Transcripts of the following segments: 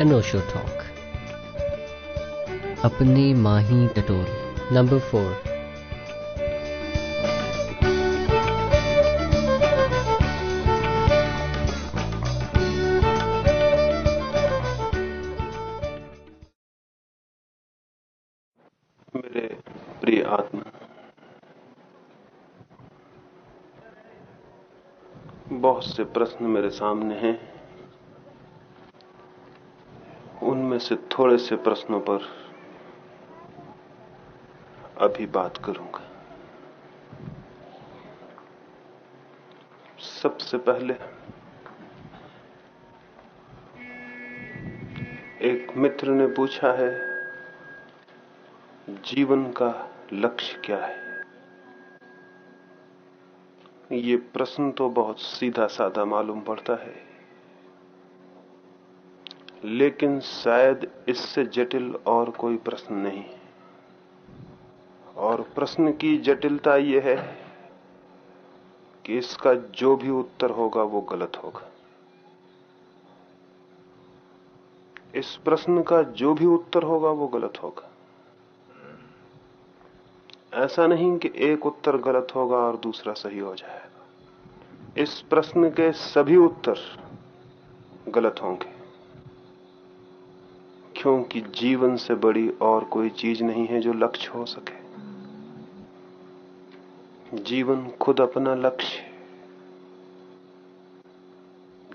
अनोशो talk अपने माही टटोल number four बहुत से प्रश्न मेरे सामने हैं। उनमें से, थोड़े से प्रश्नों पर अभी बात करूँगा। सबसे पहले एक मित्र ने पूछा है, जीवन का लक्ष्य क्या है? ये प्रश्न तो बहुत सीधा साधा मालूम पड़ता है। लेकिन शायद इससे जटिल और कोई प्रश्न नहीं। और प्रश्न की जटिलता यह है कि इसका जो भी उत्तर होगा वो गलत होगा। इस प्रश्न का जो भी उत्तर होगा वो गलत होगा। ऐसा नहीं कि एक उत्तर गलत होगा और दूसरा सही हो जाएगा। इस प्रश्न के सभी उत्तर गलत होंगे। क्योंकि जीवन से बड़ी और कोई चीज़ नहीं है जो लक्ष्य हो सके। जीवन खुद अपना लक्ष्य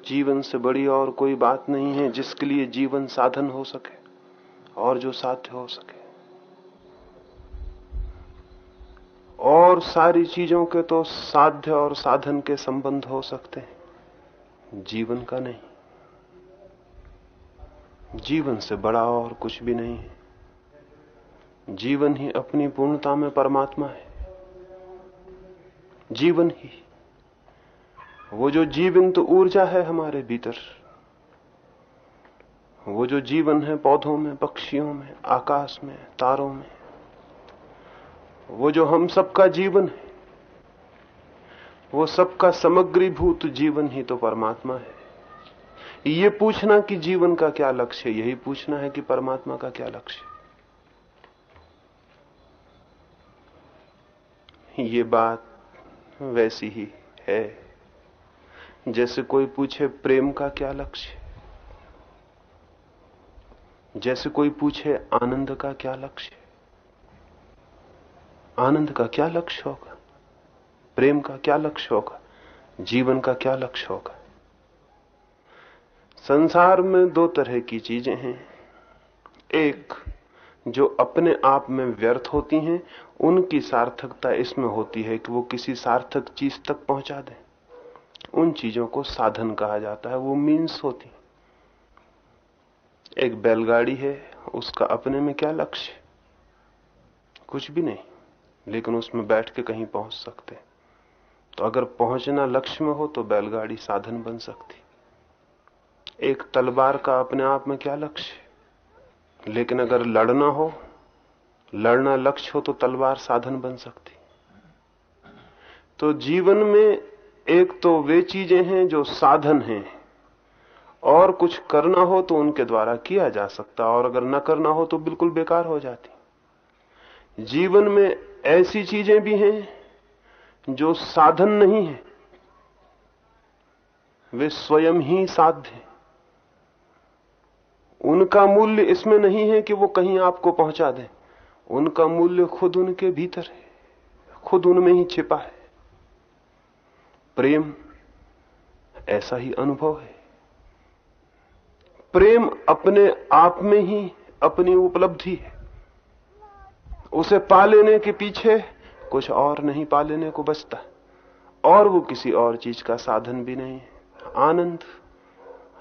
जीवन से बड़ी और कोई बात नहीं है जिसके लिए जीवन साधन हो सके और जो साध्य हो सके। और सारी चीज़ों के तो साध्य और साधन के संबंध हो सकते हैं। जीवन का नहीं। जीवन से बड़ा और कुछ भी नहीं है। जीवन ही अपनी पूर्णता में परमात्मा है। जीवन ही। वो जो जीवन तो ऊर्जा है हमारे भीतर, वो जो जीवन है पौधों में, पक्षियों में, आकाश में, तारों में, वो जो हम सबका जीवन है, वो सबका समग्रीभूत जीवन ही तो परमात्मा है। ये पूछना कि जीवन का क्या लक्ष्य यही पूछना है कि परमात्मा का क्या लक्ष्य ये बात वैसी ही है, जैसे कोई पूछे प्रेम का क्या लक्ष्य जैसे कोई पूछे आनंद का क्या लक्ष्य आनंद का क्या लक्ष्य होगा? प्रेम का क्या लक्ष्य होगा? जीवन का क्या लक्ष्य होगा? संसार में दो तरह की चीज़ें हैं। एक, जो अपने आप में व्यर्थ होती हैं, उनकी सार्थकता इसमें होती है कि वो किसी सार्थक चीज़ तक पहुँचा दें। उन चीज़ों को साधन कहा जाता है, वो मीन्स होती है। एक बैलगाड़ी है, उसका अपने में क्या लक्ष्य कुछ भी नहीं, लेकिन उसमें बैठ के कहीं पहुँच सकते तो अगर पहुँचना लक्ष्य में हो तो बैलगाड़ी साधन बन सकती एक तलवार का अपने आप में क्या लक्ष्य लेकिन अगर लड़ना हो, लड़ना लक्ष्य हो तो तलवार साधन बन सकती। तो जीवन में एक तो वे चीज़ें हैं जो साधन हैं, और कुछ करना हो तो उनके द्वारा किया जा सकता, और अगर न करना हो तो बिल्कुल बेकार हो जाती। जीवन में ऐसी चीज़ें भी हैं जो साधन नहीं है, वे स्वयं ही साध्य हैं। उनका मूल्य इसमें नहीं है कि वो कहीं आपको पहुँचा दें। उनका मूल्य खुद उनके भीतर है। खुद उनमें ही छिपा है। प्रेम ऐसा ही अनुभव है। प्रेम अपने आप में ही अपनी उपलब्धि है। उसे पा लेने के पीछे कुछ और नहीं पा लेने को बचता। और वो किसी और चीज़ का साधन भी नहीं है। आनंद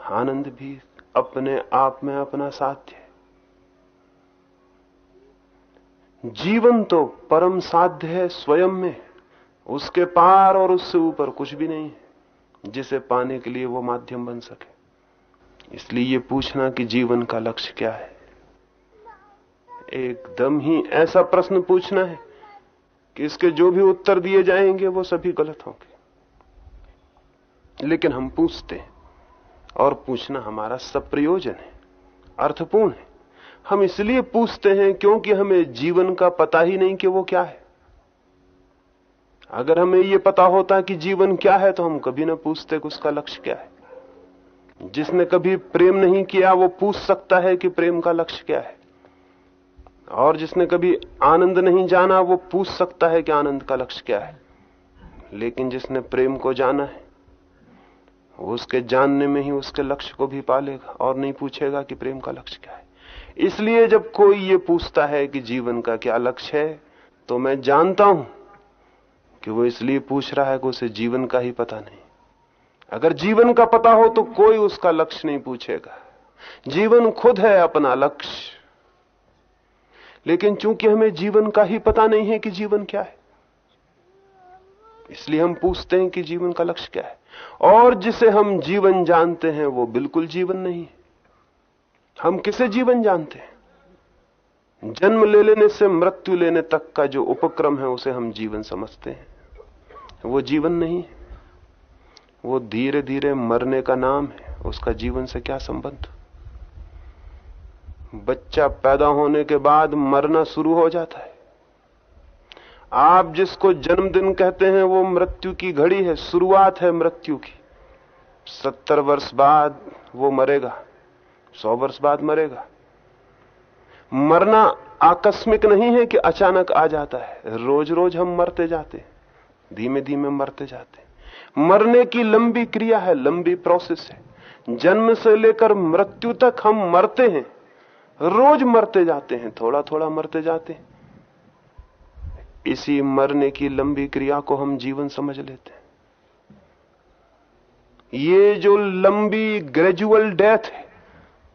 आनंद भी अपने आप में अपना साध्य है। जीवन तो परम साध्य है, स्वयं में। उसके पार और उससे ऊपर कुछ भी नहीं है, जिसे पाने के लिए वो माध्यम बन सके। इसलिए ये पूछना कि जीवन का लक्ष्य क्या है? एकदम ही ऐसा प्रश्न पूछना है कि इसके जो भी उत्तर दिए जाएँगे, वो सभी गलत होंगे। लेकिन हम पूछते हैं और पूछना हमारा सब प्रयोजन है, अर्थपूर्ण है। हम इसलिए पूछते हैं क्योंकि हमें जीवन का पता ही नहीं कि वो क्या है। अगर हमें यह पता होता कि जीवन क्या है तो हम कभी ना पूछते कि उसका लक्ष्य क्या है। जिसने कभी प्रेम नहीं किया, वो पूछ सकता है कि प्रेम का लक्ष्य क्या है। और जिसने कभी आनंद नहीं जाना, वो पूछ सकता है कि आनंद का लक्ष्य क्या है। लेकिन जिसने प्रेम को जाना है उसके जानने में ही उसके लक्ष्य को भी पालेगा और नहीं पूछेगा कि प्रेम का लक्ष्य क्या है। इसलिए जब कोई ये पूछता है कि जीवन का क्या लक्ष्य है तो मैं जानता हूँ कि वो इसलिए पूछ रहा है कि उसे जीवन का ही पता नहीं। अगर जीवन का पता हो तो कोई उसका लक्ष्य नहीं पूछेगा। जीवन खुद है अपना लक्ष्य। लेकिन चूँकि हमें जीवन का ही पता नहीं है कि जीवन क्या है, इसलिए हम पूछते हैं कि जीवन का लक्ष्य क्या है। और जिसे हम जीवन जानते हैं, वो बिल्कुल जीवन नहीं। हम किसे जीवन जानते हैं? जन्म ले लेने से मृत्यु लेने तक का जो उपक्रम है, उसे हम जीवन समझते हैं। वो जीवन नहीं वो धीरे धीरे मरने का नाम है। उसका जीवन से क्या संबंध? बच्चा पैदा होने के बाद मरना शुरू हो जाता है। आप जिसको जन्मदिन कहते हैं, वो मृत्यु की घड़ी है, शुरुआत है मृत्यु की। सत्तर वर्ष बाद वो मरेगा, सौ वर्ष बाद मरेगा। मरना आकस्मिक नहीं है कि अचानक आ जाता है रोज रोज हम मरते जाते धीमे धीमे मरते जाते मरने की लंबी क्रिया है, लंबी प्रोसेस है। जन्म से लेकर मृत्यु तक हम मरते हैं, रोज मरते जाते हैं थोड़ा थोड़ा मरते जाते हैं। इसी मरने की लंबी क्रिया को हम जीवन समझ लेते हैं। ये जो लंबी ग्रेजुअल डेथ है,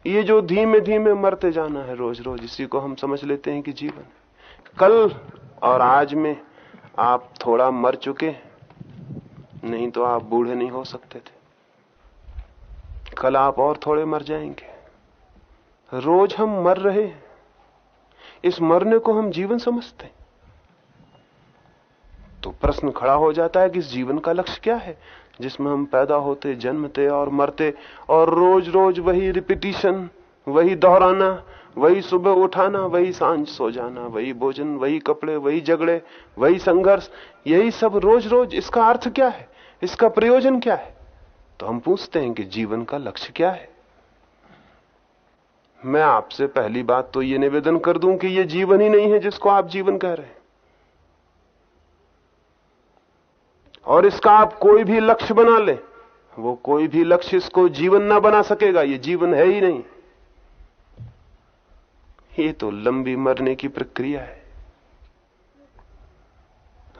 ये जो धीमे धीमे मरते जाना है रोज रोज, इसी को हम समझ लेते हैं कि जीवन कल और आज में आप थोड़ा मर चुके नहीं तो आप बूढ़े नहीं हो सकते थे। कल आप और थोड़े मर जाएँगे। रोज हम मर रहे हैं। इस मरने को हम जीवन समझते हैं। तो प्रश्न खड़ा हो जाता है कि इस जीवन का लक्ष्य क्या है, जिसमें हम पैदा होते, जन्मते और मरते, और रोज रोज वही रिपीटिशन वही दोहराना, वही सुबह उठाना, वही साँझ सो जाना, वही भोजन, वही कपड़े, वही झगड़े, वही संघर्ष, यही सब रोज रोज इसका अर्थ क्या है, इसका प्रयोजन क्या है? तो हम पूछते हैं कि जीवन का लक्ष्य क्या है? मैं आपसे पहली बात तो ये निवेदन कर दूँ कि ये जीवन ही नहीं है जिसको आप जीवन कह रहे हैं। और इसका आप कोई भी लक्ष्य बना ले, वो कोई भी लक्ष्य इसको जीवन ना बना सकेगा, ये जीवन है ही नहीं। ये तो लंबी मरने की प्रक्रिया है।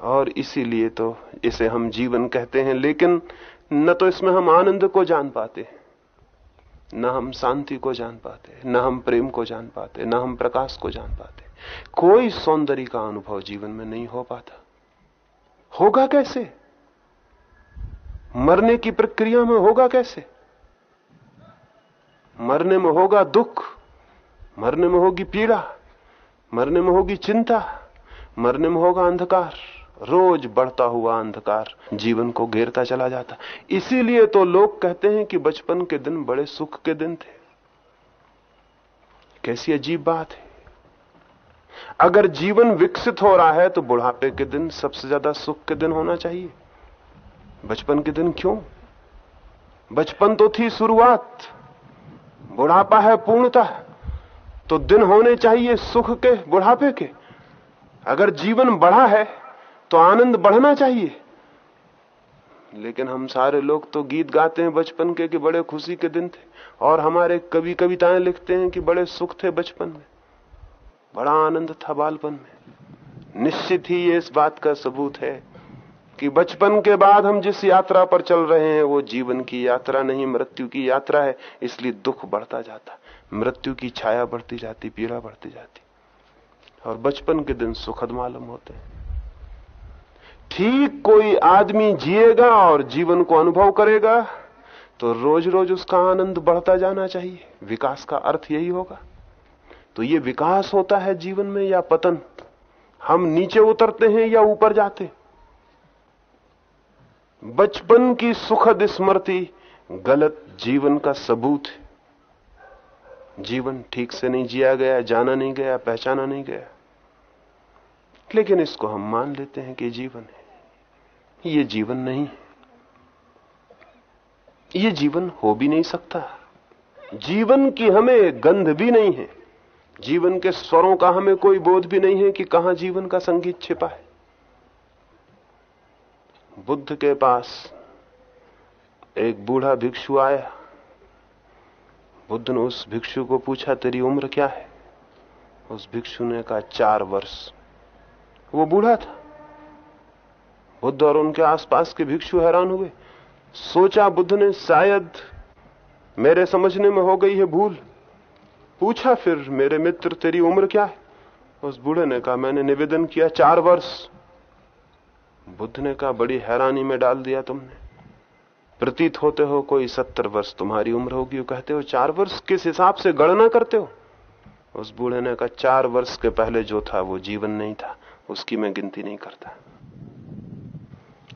और इसीलिए तो इसे हम जीवन कहते हैं, लेकिन न तो इसमें हम आनंद को जान पाते न हम शांति को जान पाते न हम प्रेम को जान पाते न हम प्रकाश को जान पाते कोई सौंदर्य का अनुभव जीवन में नहीं हो पाता। होगा कैसे? मरने की प्रक्रिया में होगा कैसे? मरने में होगा दुख, मरने में होगी पीड़ा, मरने में होगी चिंता, मरने में होगा अंधकार। रोज बढ़ता हुआ अंधकार जीवन को घेरता चला जाता। इसीलिए तो लोग कहते हैं कि बचपन के दिन बड़े सुख के दिन थे। कैसी अजीब बात है। अगर जीवन विकसित हो रहा है तो बुढ़ापे के दिन सबसे ज़्यादा सुख के दिन होना चाहिए। बचपन के दिन क्यों? बचपन तो थी शुरुआत। बुढ़ापा है पूर्णता। तो दिन होने चाहिए सुख के, बुढ़ापे के। अगर जीवन बढ़ा है तो आनंद बढ़ना चाहिए। लेकिन हम सारे लोग तो गीत गाते हैं बचपन के कि बड़े खुशी के दिन थे। और हमारे कवि कविताएँ लिखते हैं कि बड़े सुख थे बचपन में। बड़ा आनंद था बालपन में। निश्चित ही ये इस बात का सबूत है कि बचपन के बाद हम जिस यात्रा पर चल रहे हैं, वो जीवन की यात्रा नहीं, मृत्यु की यात्रा है। इसलिए दुख बढ़ता जाता, मृत्यु की छाया बढ़ती जाती, पीड़ा बढ़ती जाती। और बचपन के दिन सुखद मालूम होते हैं। ठीक कोई आदमी जिएगा और जीवन को अनुभव करेगा तो रोज रोज उसका आनंद बढ़ता जाना चाहिए। विकास का अर्थ यही होगा। तो ये विकास होता है जीवन में या पतन? हम नीचे उतरते हैं या ऊपर जाते हैं? बचपन की सुखद स्मृति गलत जीवन का सबूत है। जीवन ठीक से नहीं जिया गया, जाना नहीं गया, पहचाना नहीं गया। लेकिन इसको हम मान लेते हैं कि जीवन है। ये जीवन नहीं है। ये जीवन हो भी नहीं सकता। जीवन की हमें गंध भी नहीं है। जीवन के स्वरों का हमें कोई बोध भी नहीं है कि कहाँ जीवन का संगीत छिपा है। बुद्ध के पास एक बूढ़ा भिक्षु आया। बुद्ध ने उस भिक्षु को पूछा, तेरी उम्र क्या है? उस भिक्षु ने कहा, चार वर्ष। वो बूढ़ा था। बुद्ध और उनके आसपास के भिक्षु हैरान हुए। सोचा, बुद्ध ने, शायद मेरे समझने में हो गई है भूल। पूछा फिर, मेरे मित्र, तेरी उम्र क्या है? उस बूढ़े ने कहा, मैंने निवेदन किया, चार वर्ष। बुद्ध ने कहा, बड़ी हैरानी में डाल दिया तुमने। प्रतीत होते हो कोई सत्तर वर्ष तुम्हारी उम्र होगी कहते हो, चार वर्ष किस हिसाब से गणना करते हो? उस बूढ़े ने कहा, चार वर्ष के पहले जो था, वो जीवन नहीं था, उसकी मैं गिनती नहीं करता।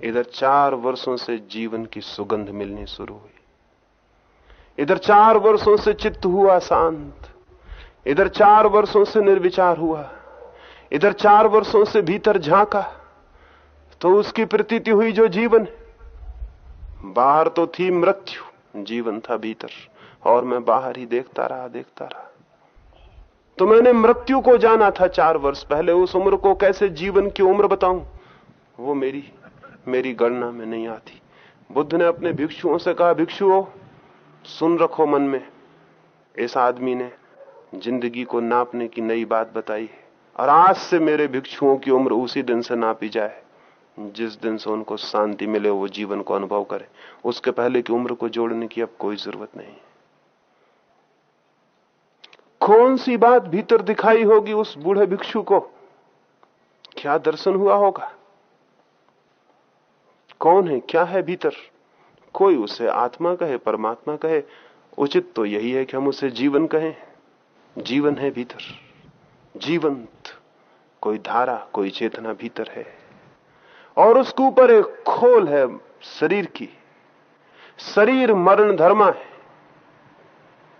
इधर चार वर्षों से जीवन की सुगंध मिलनी शुरू हुई। इधर चार वर्षों से चित्त हुआ शांत। इधर चार वर्षों से निर्विचार हुआ। इधर चार वर्षों से भीतर झांका। तो उसकी प्रतीति हुई जो जीवन। बाहर तो थी मृत्यु, जीवन था भीतर, और मैं बाहर ही देखता रहा देखता रहा। तो मैंने मृत्यु को जाना था चार वर्ष पहले, उस उम्र को कैसे जीवन की उम्र बताऊँ? वो मेरी मेरी गणना में नहीं आती। बुद्ध ने अपने भिक्षुओं से कहा, भिक्षुओं, सुन रखो मन में। इस आदमी ने ज़िंदगी को नापने की नई बात बताई है, और आज से मेरे भिक्षुओं की उम्र उसी दिन से नापी जाए। जिस दिन से उनको शांति मिले, वो जीवन को अनुभव करे। उसके पहले की उम्र को जोड़ने की अब कोई ज़रूरत नहीं। कौन सी बात भीतर दिखाई होगी उस बूढ़े भिक्षु को? क्या दर्शन हुआ होगा? कौन है? क्या है भीतर? कोई उसे आत्मा कहे, परमात्मा कहे। उचित तो यही है कि हम उसे जीवन कहें। जीवन है भीतर। जीवंत। कोई धारा, कोई चेतना भीतर है। और उसके ऊपर एक खोल है शरीर की। शरीर मरण धर्मा है।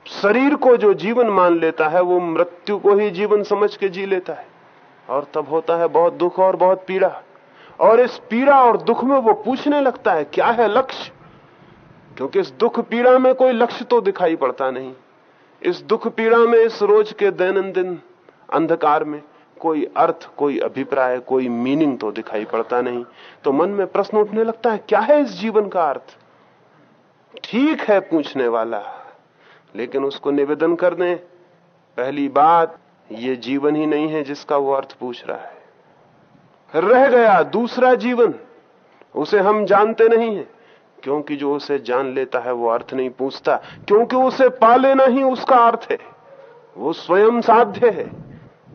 शरीर को जो जीवन मान लेता है, वो मृत्यु को ही जीवन समझ के जी लेता है। और तब होता है बहुत दुख और बहुत पीड़ा। और इस पीड़ा और दुख में वो पूछने लगता है, क्या है लक्ष्य? क्योंकि इस दुख पीड़ा में कोई लक्ष्य तो दिखाई पड़ता नहीं। इस दुख पीड़ा में इस रोज के दैनंदिन अंधकार में कोई अर्थ, कोई अभिप्राय, कोई मीनिंग तो दिखाई पड़ता नहीं। तो मन में प्रश्न उठने लगता है, क्या है इस जीवन का अर्थ? ठीक है पूछने वाला, लेकिन उसको निवेदन कर दें, पहली बात, ये जीवन ही नहीं है जिसका वो अर्थ पूछ रहा है। रह गया दूसरा जीवन, उसे हम जानते नहीं है, क्योंकि जो उसे जान लेता है वो अर्थ नहीं पूछता, क्योंकि उसे पा लेना ही उसका अर्थ है, वो स्वयं साध्य है।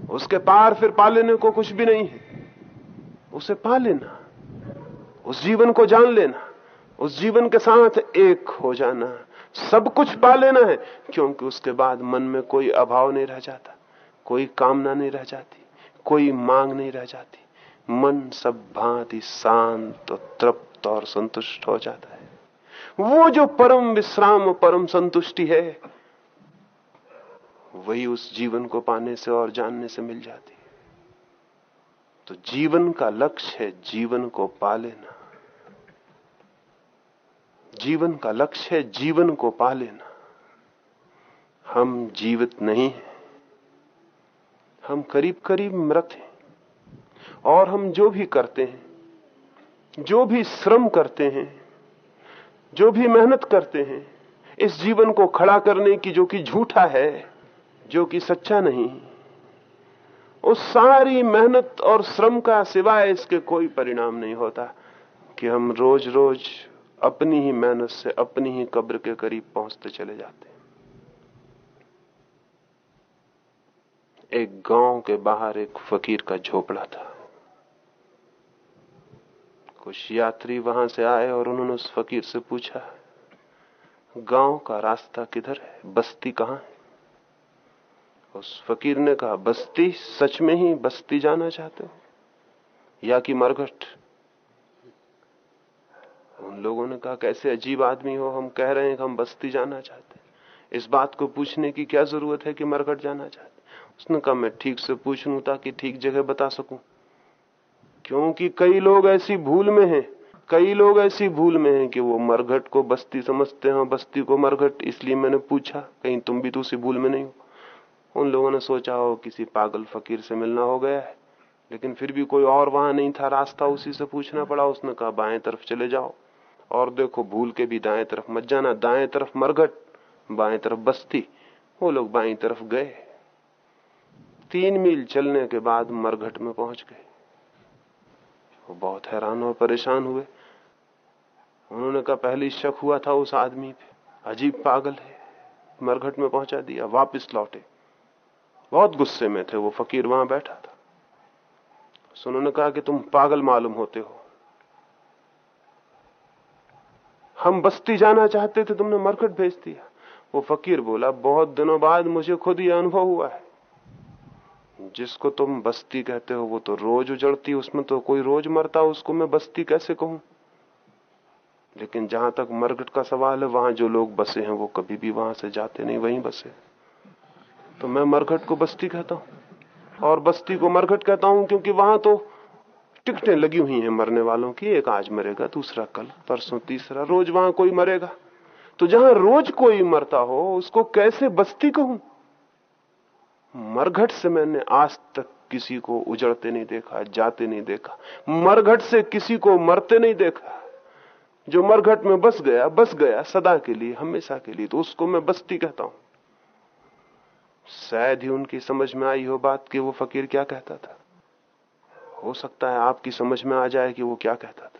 उसके पार फिर पा लेने को कुछ भी नहीं है। उसे पा लेना, उस जीवन को जान लेना, उस जीवन के साथ एक हो जाना। सब कुछ पा लेना है, क्योंकि उसके बाद मन में कोई अभाव नहीं रह जाता, कोई कामना नहीं रह जाती, कोई मांग नहीं रह जाती। मन सब भांति शांत और तृप्त और संतुष्ट हो जाता है। वो जो परम विश्राम, परम संतुष्टि है वही उस जीवन को पाने से और जानने से मिल जाती है। तो जीवन का लक्ष्य है जीवन को पा लेना। जीवन का लक्ष्य है जीवन को पा लेना। हम जीवित नहीं हैं। हम करीब करीब मृत हैं। और हम जो भी करते हैं, जो भी श्रम करते हैं, जो भी मेहनत करते हैं, इस जीवन को खड़ा करने की जो कि झूठा है जो कि सच्चा नहीं उस सारी मेहनत और श्रम का सिवाय इसके कोई परिणाम नहीं होता कि हम रोज रोज अपनी ही मेहनत से, अपनी ही कब्र के करीब पहुँचते चले जाते एक गाँव के बाहर एक फकीर का झोपड़ा था। कुछ यात्री वहाँ से आए और उन्होंने उस फकीर से पूछा, गाँव का रास्ता किधर है? बस्ती कहाँ है? उस फकीर ने कहा, बस्ती सच में ही बस्ती जाना चाहते हो? या कि मरघट? उन लोगों ने कहा, कैसे अजीब आदमी हो, हम कह रहे हैं कि हम बस्ती जाना चाहते इस बात को पूछने की क्या ज़रूरत है कि मरघट जाना चाहते उसने कहा, मैं ठीक से पूछ लू ताकि ठीक जगह बता सकूँ। क्योंकि कई लोग ऐसी भूल में हैं, कई लोग ऐसी भूल में हैं कि वो मरघट को बस्ती समझते हैं बस्ती को मरघट, इसलिए मैंने पूछा, कहीं तुम भी तो उसी भूल में नहीं हो। उन लोगों ने सोचा हो किसी पागल फकीर से मिलना हो गया है, लेकिन फिर भी कोई और वहाँ नहीं था, रास्ता उसी से पूछना पड़ा, उसने कहा, बाएँ तरफ़ चले जाओ, और देखो, भूल के भी दाएँ तरफ़ मत जाना, दाएँ तरफ़ मरघट, बाएँ तरफ़ बस्ती, वो लोग बाएँ तरफ़ गए। तीन मील चलने के बाद मरघट में पहुँच गए। वो बहुत हैरान और परेशान हुए। उन्होंने कहा, पहली शक हुआ था उस आदमी पे, अजीब पागल है, मरघट में पहुँचा दिया, वापस लौटे। बहुत गुस्से में थे, वो फकीर वहाँ बैठा था। उन्होंने कहा कि तुम पागल मालूम होते हो। हम बस्ती जाना चाहते थे, तुमने मरकट भेज दिया। वो फकीर बोला, बहुत दिनों बाद मुझे खुद ये अनुभव हुआ है। जिसको तुम बस्ती कहते हो, वो तो रोज उजड़ती, उसमें तो कोई रोज मरता, उसको मैं बस्ती कैसे कहूँ? लेकिन जहाँ तक मरघट का सवाल है, वहाँ जो लोग बसे हैं, वो कभी भी वहाँ से जाते नहीं, वहीं बसे। तो मैं मरघट को बस्ती कहता हूँ। और बस्ती को मरघट कहता हूँ क्योंकि वहाँ तो टिकटें लगी हुई हैं मरने वालों की। एक आज मरेगा, दूसरा कल, परसों तीसरा रोज वहाँ कोई मरेगा। तो जहाँ रोज कोई मरता हो, उसको कैसे बस्ती कहूँ? मरघट से मैंने आज तक किसी को उजड़ते नहीं देखा, जाते नहीं देखा। मरघट से किसी को मरते नहीं देखा। जो मरघट में बस गया बस गया सदा के लिए, हमेशा के लिए तो उसको मैं बस्ती कहता हूँ। शायद ही उनकी समझ में आई हो बात कि वो फकीर क्या कहता था। हो सकता है आपकी समझ में आ जाए कि वो क्या कहता था।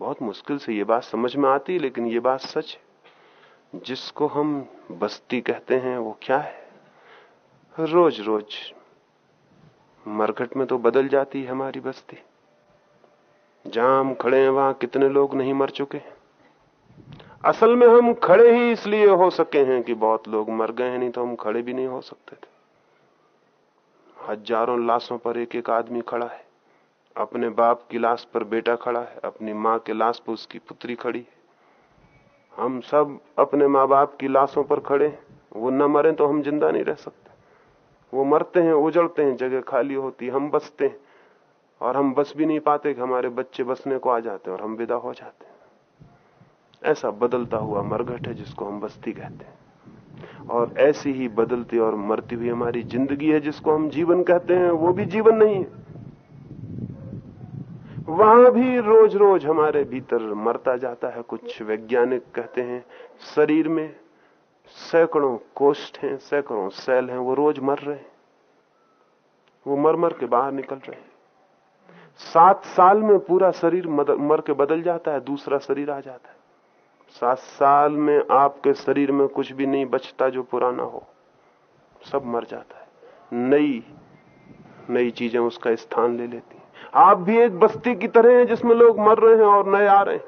बहुत मुश्किल से ये बात समझ में आती है लेकिन ये बात सच है। जिसको हम बस्ती कहते हैं, वो क्या है? रोज रोज मरघट में तो बदल जाती है हमारी बस्ती। जहाँ हम खड़े हैं, वहाँ कितने लोग नहीं मर चुके हैं। असल में हम खड़े ही इसलिए हो सके हैं कि बहुत लोग मर गए हैं, नहीं तो हम खड़े भी नहीं हो सकते थे। हज़ारों लाशों पर एक एक आदमी खड़ा है। अपने बाप की लाश पर बेटा खड़ा है, अपनी माँ के लाश पर उसकी पुत्री खड़ी है। हम सब अपने माँ बाप की लाशों पर खड़े हैं। वो न मरे तो हम ज़िंदा नहीं रह सकते। वो मरते हैं, उजड़ते हैं, जगह खाली होती हम बसते हैं। और हम बस भी नहीं पाते कि हमारे बच्चे बसने को आ जाते हैं और हम विदा हो जाते हैं। ऐसा बदलता हुआ मरघट है जिसको हम बस्ती कहते हैं। और ऐसी ही बदलती और मरती हुई हमारी ज़िंदगी है जिसको हम जीवन कहते हैं, वो भी जीवन नहीं है। वहाँ भी रोज रोज हमारे भीतर मरता जाता है। कुछ वैज्ञानिक कहते हैं, शरीर में सैकड़ों कोष्ठ हैं, सैकड़ों सेल हैं, वो रोज मर रहे हैं। वो मर मर के बाहर निकल रहे हैं। सात साल में पूरा शरीर मर के बदल जाता है, दूसरा शरीर आ जाता है। सात साल में आपके शरीर में कुछ भी नहीं बचता जो पुराना हो, सब मर जाता है। नई नई चीज़ें उसका स्थान ले लेती आप भी एक बस्ती की तरह हैं जिसमें लोग मर रहे हैं और नए आ रहे हैं।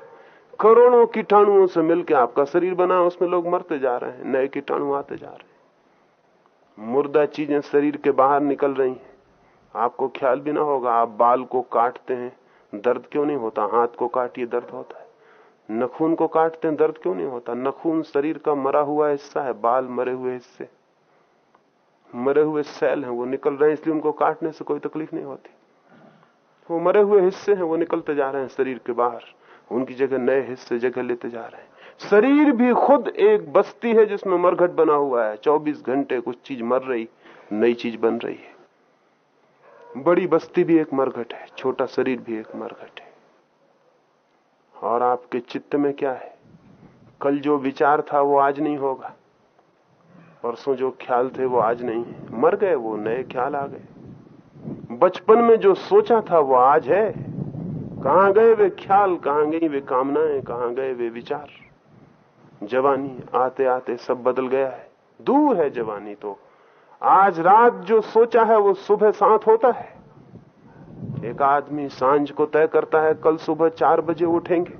करोड़ों कीटाणुओं से मिलकर आपका शरीर बना, उसमें लोग मरते जा रहे हैं, नए कीटाणु आते जा रहे हैं। मुर्दा चीज़ें शरीर के बाहर निकल रही हैं। आपको ख्याल भी ना होगा, आप बाल को काटते हैं, दर्द क्यों नहीं होता? हाथ को काटिए, दर्द होता है। नखून को काटते हैं, दर्द क्यों नहीं होता? नखून शरीर का मरा हुआ हिस्सा है, बाल मरे हुए हिस्से। मरे हुए सेल हैं, वो निकल रहे हैं, इसलिए उनको काटने से कोई तकलीफ़ नहीं होती। वो मरे हुए हिस्से हैं, वो निकलते जा रहे हैं शरीर के बाहर। उनकी जगह नए हिस्से, जगह लेते जा रहे हैं। शरीर भी खुद एक बस्ती है, जिसमें मरघट बना हुआ है। 24 घंटे कुछ चीज़ मर रही, नई चीज़ बन रही है। बड़ी बस्ती भी एक मरघट है, छोटा शरीर भी एक मरघट है। और आपके चित्त में क्या है? कल जो विचार था वो आज नहीं होगा। परसों जो ख्याल थे वो आज नहीं है। मर गए वो, नए ख्याल आ गए। बचपन में जो सोचा था वो आज है। कहाँ गए वे ख्याल, कहाँ गई वे कामनाएँ, कहाँ गए वे विचार? जवानी आते आते सब बदल गया है। दूर है जवानी तो। आज रात जो सोचा है वो सुबह साथ होता है। एक आदमी साँझ को तय करता है, कल सुबह चार बजे उठेंगे।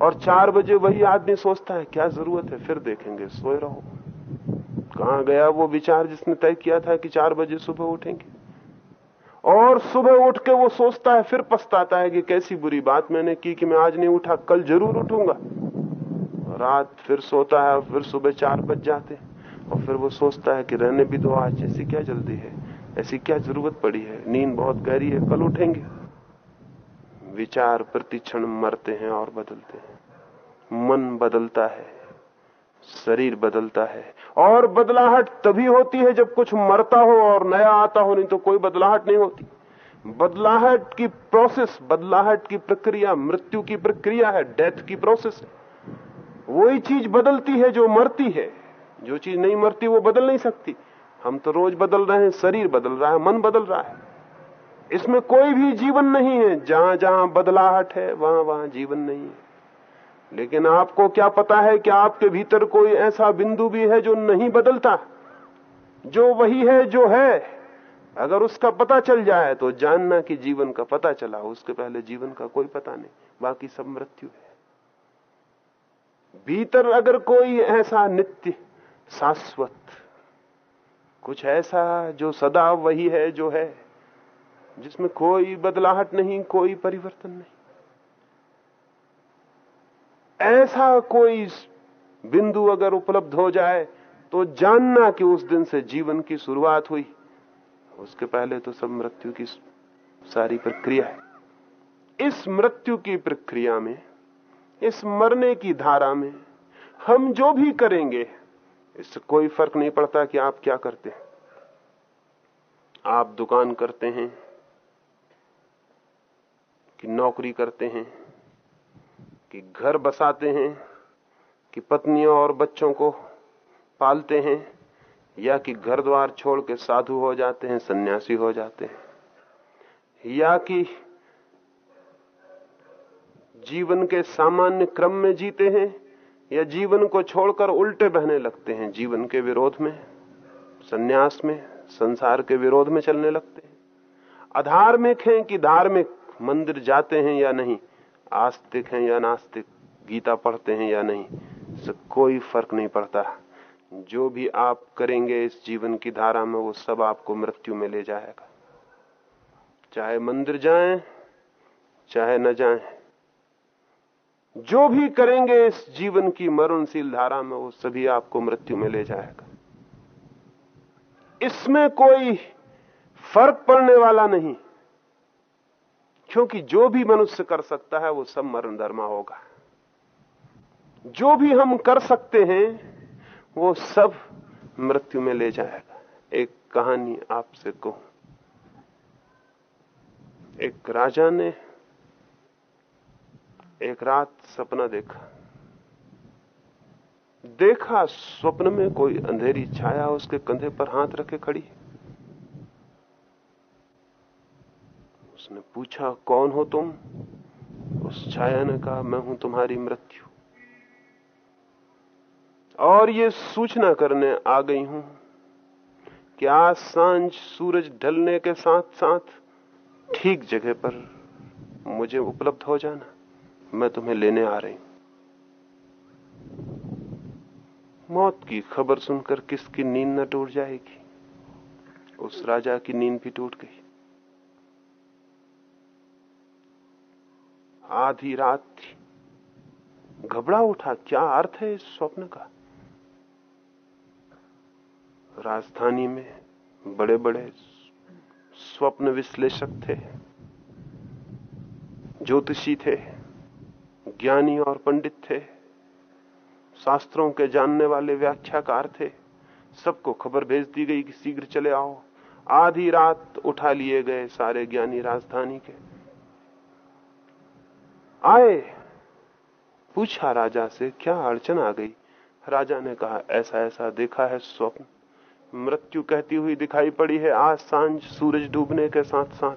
और चार बजे वही आदमी सोचता है, क्या ज़रूरत है, फिर देखेंगे, सोए रहो। कहा गया वो विचार जिसने तय किया था कि चार बजे सुबह उठेंगे? और सुबह उठ के वो सोचता है, फिर पछताता है कि कैसी बुरी बात मैंने की कि मैं आज नहीं उठा, कल ज़रूर उठूँगा। रात फिर सोता है, फिर सुबह चार बज जाते और फिर वो सोचता है कि रहने भी दो आज, ऐसी क्या जल्दी है? ऐसी क्या ज़रूरत पड़ी है? नींद बहुत गहरी है, कल उठेंगे। विचार प्रतिक्षण मरते हैं और बदलते हैं। मन बदलता है, शरीर बदलता है। और बदलाहट तभी होती है जब कुछ मरता हो और नया आता हो, नहीं तो कोई बदलाहट नहीं होती। बदलाहट की प्रोसेस बदलाहट की प्रक्रिया, मृत्यु की प्रक्रिया है डेथ की प्रोसेस है। वही चीज़ बदलती है जो मरती है। जो चीज़ नहीं मरती, वो बदल नहीं सकती। हम तो रोज बदल रहे हैं, शरीर बदल रहा है, मन बदल रहा है। इसमें कोई भी जीवन नहीं है, जहाँ जहाँ बदलाहट है, वहाँ वहाँ जीवन नहीं है। लेकिन आपको क्या पता है कि आपके भीतर कोई ऐसा बिंदु भी है जो नहीं बदलता? जो वही है, जो है। अगर उसका पता चल जाए तो जानना कि जीवन का पता चला, उसके पहले जीवन का कोई पता नहीं, बाकी सब मृत्यु है। भीतर अगर कोई ऐसा नित्य, शाश्वत कुछ ऐसा जो सदा वही है, जो है, जिसमें कोई बदलाहट नहीं, कोई परिवर्तन नहीं। ऐसा कोई बिंदु अगर उपलब्ध हो जाए तो जानना कि उस दिन से जीवन की शुरुआत हुई। उसके पहले तो सब मृत्यु की सारी प्रक्रिया है। इस मृत्यु की प्रक्रिया में, इस मरने की धारा में, हम जो भी करेंगे इससे कोई फ़र्क नहीं पड़ता कि आप क्या करते हैं। आप दुकान करते हैं कि नौकरी करते हैं, कि घर बसाते हैं, कि पत्नियों और बच्चों को पालते हैं, या कि घर द्वार छोड़ के साधु हो जाते हैं, सन्यासी हो जाते हैं, या कि जीवन के सामान्य क्रम में जीते हैं या जीवन को छोड़कर उल्टे बहने लगते हैं, जीवन के विरोध में, सन्यास में, संसार के विरोध में चलने लगते हैं। अधार्मिक हैं कि धार्मिक, मंदिर जाते हैं या नहीं, आस्तिक हैं या नास्तिक, गीता पढ़ते हैं या नहीं कोई फ़र्क नहीं पड़ता। जो भी आप करेंगे इस जीवन की धारा में, वो सब आपको मृत्यु में ले जाएगा। चाहे मंदिर जाएँ, चाहे न जाएँ जो भी करेंगे इस जीवन की मरणशील धारा में वो सभी आपको मृत्यु में ले जाएगा। इसमें कोई फ़र्क पड़ने वाला नहीं, क्योंकि जो भी मनुष्य कर सकता है वो सब मरण धर्मा होगा। जो भी हम कर सकते हैं, वो सब मृत्यु में ले जाएगा। एक कहानी आपसे कहूँ। एक राजा ने एक रात सपना देखा। देखा स्वप्न में कोई अंधेरी छाया उसके कंधे पर हाथ रखे खड़ी उसने पूछा, कौन हो तुम? उस छाया ने कहा, मैं हूँ तुम्हारी मृत्यु। और ये सूचना करने आ गई हूँ कि आज साँझ सूरज ढलने के साथ साथ ठीक जगह पर मुझे उपलब्ध हो जाना। मैं तुम्हें लेने आ रही मौत की खबर सुनकर किसकी नींद न टूट जाएगी? उस राजा की नींद भी टूट गई। आधी रात थी। घबरा उठा, क्या अर्थ है इस स्वप्न का? राजधानी में बड़े बड़े स्वप्न विश्लेषक थे, ज्योतिषी थे। ज्ञानी और पंडित थे। शास्त्रों के जानने वाले व्याख्याकार थे। सबको खबर भेज दी गई कि शीघ्र चले आओ। आधी रात उठा लिए गए सारे ज्ञानी राजधानी के। आए। पूछा राजा से, क्या अड़चन आ गई? राजा ने कहा, ऐसा ऐसा देखा है स्वप्न। मृत्यु कहती हुई दिखाई पड़ी है। आज साँझ सूरज डूबने के साथ साथ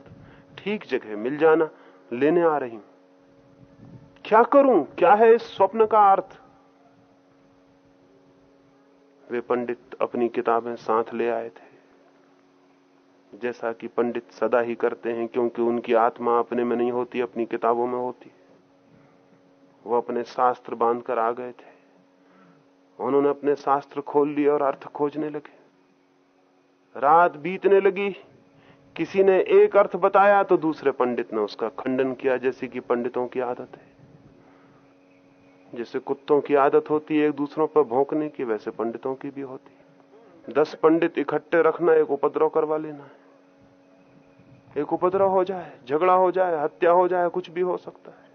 ठीक जगह मिल जाना। लेने आ रही हूँ। क्या करूँ? क्या है इस स्वप्न का अर्थ? वे पंडित अपनी किताबें साथ ले आए थे। जैसा कि पंडित सदा ही करते हैं, क्योंकि उनकी आत्मा अपने में नहीं होती, अपनी किताबों में होती। वो अपने शास्त्र बाँध कर आ गए थे। उन्होंने अपने शास्त्र खोल लिए और अर्थ खोजने लगे। रात बीतने लगी। किसी ने एक अर्थ बताया तो दूसरे पंडित ने उसका खंडन किया, जैसे कि पंडितों की आदत है। जैसे कुत्तों की आदत होती है, एक दूसरों पर भौंकने की, वैसे पंडितों की भी होती है। दस पंडित इकट्ठे रखना, एक उपद्रव करवा लेना है। एक उपद्रव हो जाए, झगड़ा हो जाए, हत्या हो जाए, कुछ भी हो सकता है।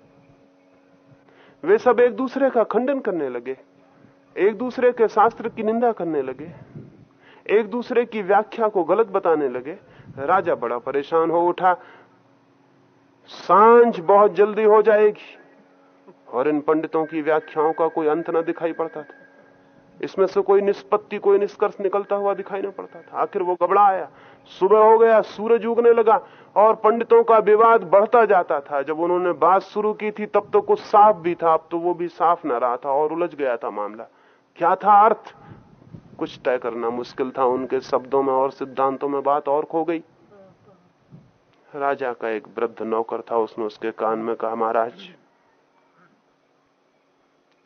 वे सब एक दूसरे का खंडन करने लगे। एक दूसरे के शास्त्र की निंदा करने लगे। एक दूसरे की व्याख्या को गलत बताने लगे। राजा बड़ा परेशान हो उठा। साँझ बहुत जल्दी हो जाएगी। और इन पंडितों की व्याख्याओं का कोई अंत न दिखाई पड़ता था। इसमें से कोई निष्पत्ति, कोई निष्कर्ष निकलता हुआ दिखाई न पड़ता था। आखिर वो घबरा आया सुबह हो गया, सूरज उगने लगा और पंडितों का विवाद बढ़ता जाता था। जब उन्होंने बात शुरू की थी, तब तो कुछ साफ़ भी था, अब तो वो भी साफ़ न रहा था और उलझ गया था मामला। क्या था अर्थ? कुछ तय करना मुश्किल था। उनके शब्दों में और सिद्धांतों में बात और खो गई। राजा का एक वृद्ध नौकर था, उसने उसके कान में कहा, महाराज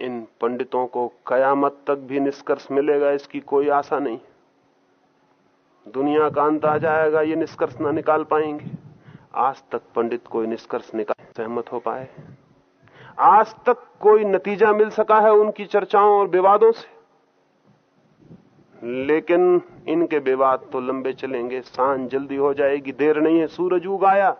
इन पंडितों को कयामत तक भी निष्कर्ष मिलेगा, इसकी कोई आशा नहीं। दुनिया का अंत आ जाएगा, ये निष्कर्ष ना निकाल पाएँगे। आज तक पंडित कोई निष्कर्ष निकाल सहमत हो पाए। आज तक कोई नतीजा मिल सका है उनकी चर्चाओं और विवादों से। लेकिन इनके विवाद तो लंबे चलेंगे, साँझ जल्दी हो जाएगी, देर नहीं है, सूरज उग आया।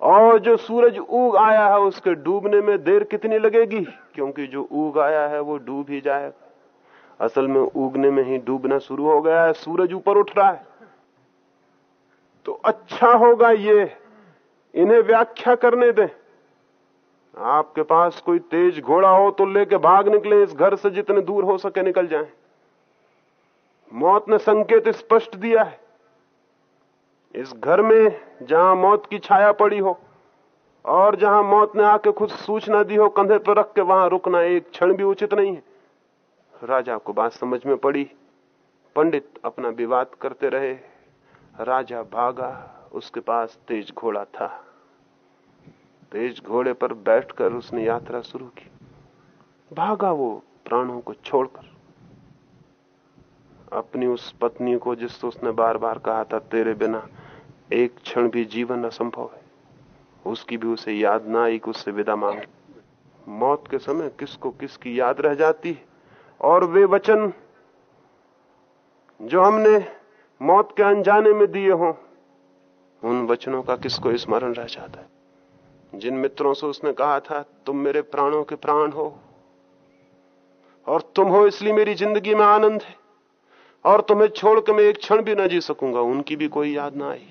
और जो सूरज उग आया है उसके डूबने में देर कितनी लगेगी? क्योंकि जो उग आया है वो डूब ही जाएगा असल में उगने में ही डूबना शुरू हो गया है, सूरज ऊपर उठ रहा है। तो अच्छा होगा ये, इन्हें व्याख्या करने दें। आपके पास कोई तेज घोड़ा हो तो लेके भाग निकले, इस घर से जितने दूर हो सके निकल जाएँ। मौत ने संकेत स्पष्ट दिया है। इस घर में जहाँ मौत की छाया पड़ी हो और जहाँ मौत ने आके खुद सूचना दी हो, कंधे पर रख के वहाँ रुकना एक क्षण भी उचित नहीं है। राजा को बात समझ में पड़ी। पंडित अपना विवाद करते रहे। राजा भागा, उसके पास तेज घोड़ा था। तेज घोड़े पर बैठकर उसने यात्रा शुरू की। भागा वो प्राणों को छोड़कर। अपनी उस पत्नी को जिससे उसने बार बार कहा था, तेरे बिना एक क्षण भी जीवन असंभव है। उसकी भी उसे याद ना आई कि उससे विदा मांग मौत के समय किसको किसकी याद रह जाती है? और वे वचन जो हमने मौत के अनजाने में दिए हों, उन वचनों का किसको स्मरण रह जाता है? जिन मित्रों से उसने कहा था, तुम मेरे प्राणों के प्राण हो, और तुम हो इसलिए मेरी ज़िंदगी में आनंद है, और तुम्हें छोड़कर मैं एक क्षण भी ना जी सकूँगा। उनकी भी कोई याद ना आई।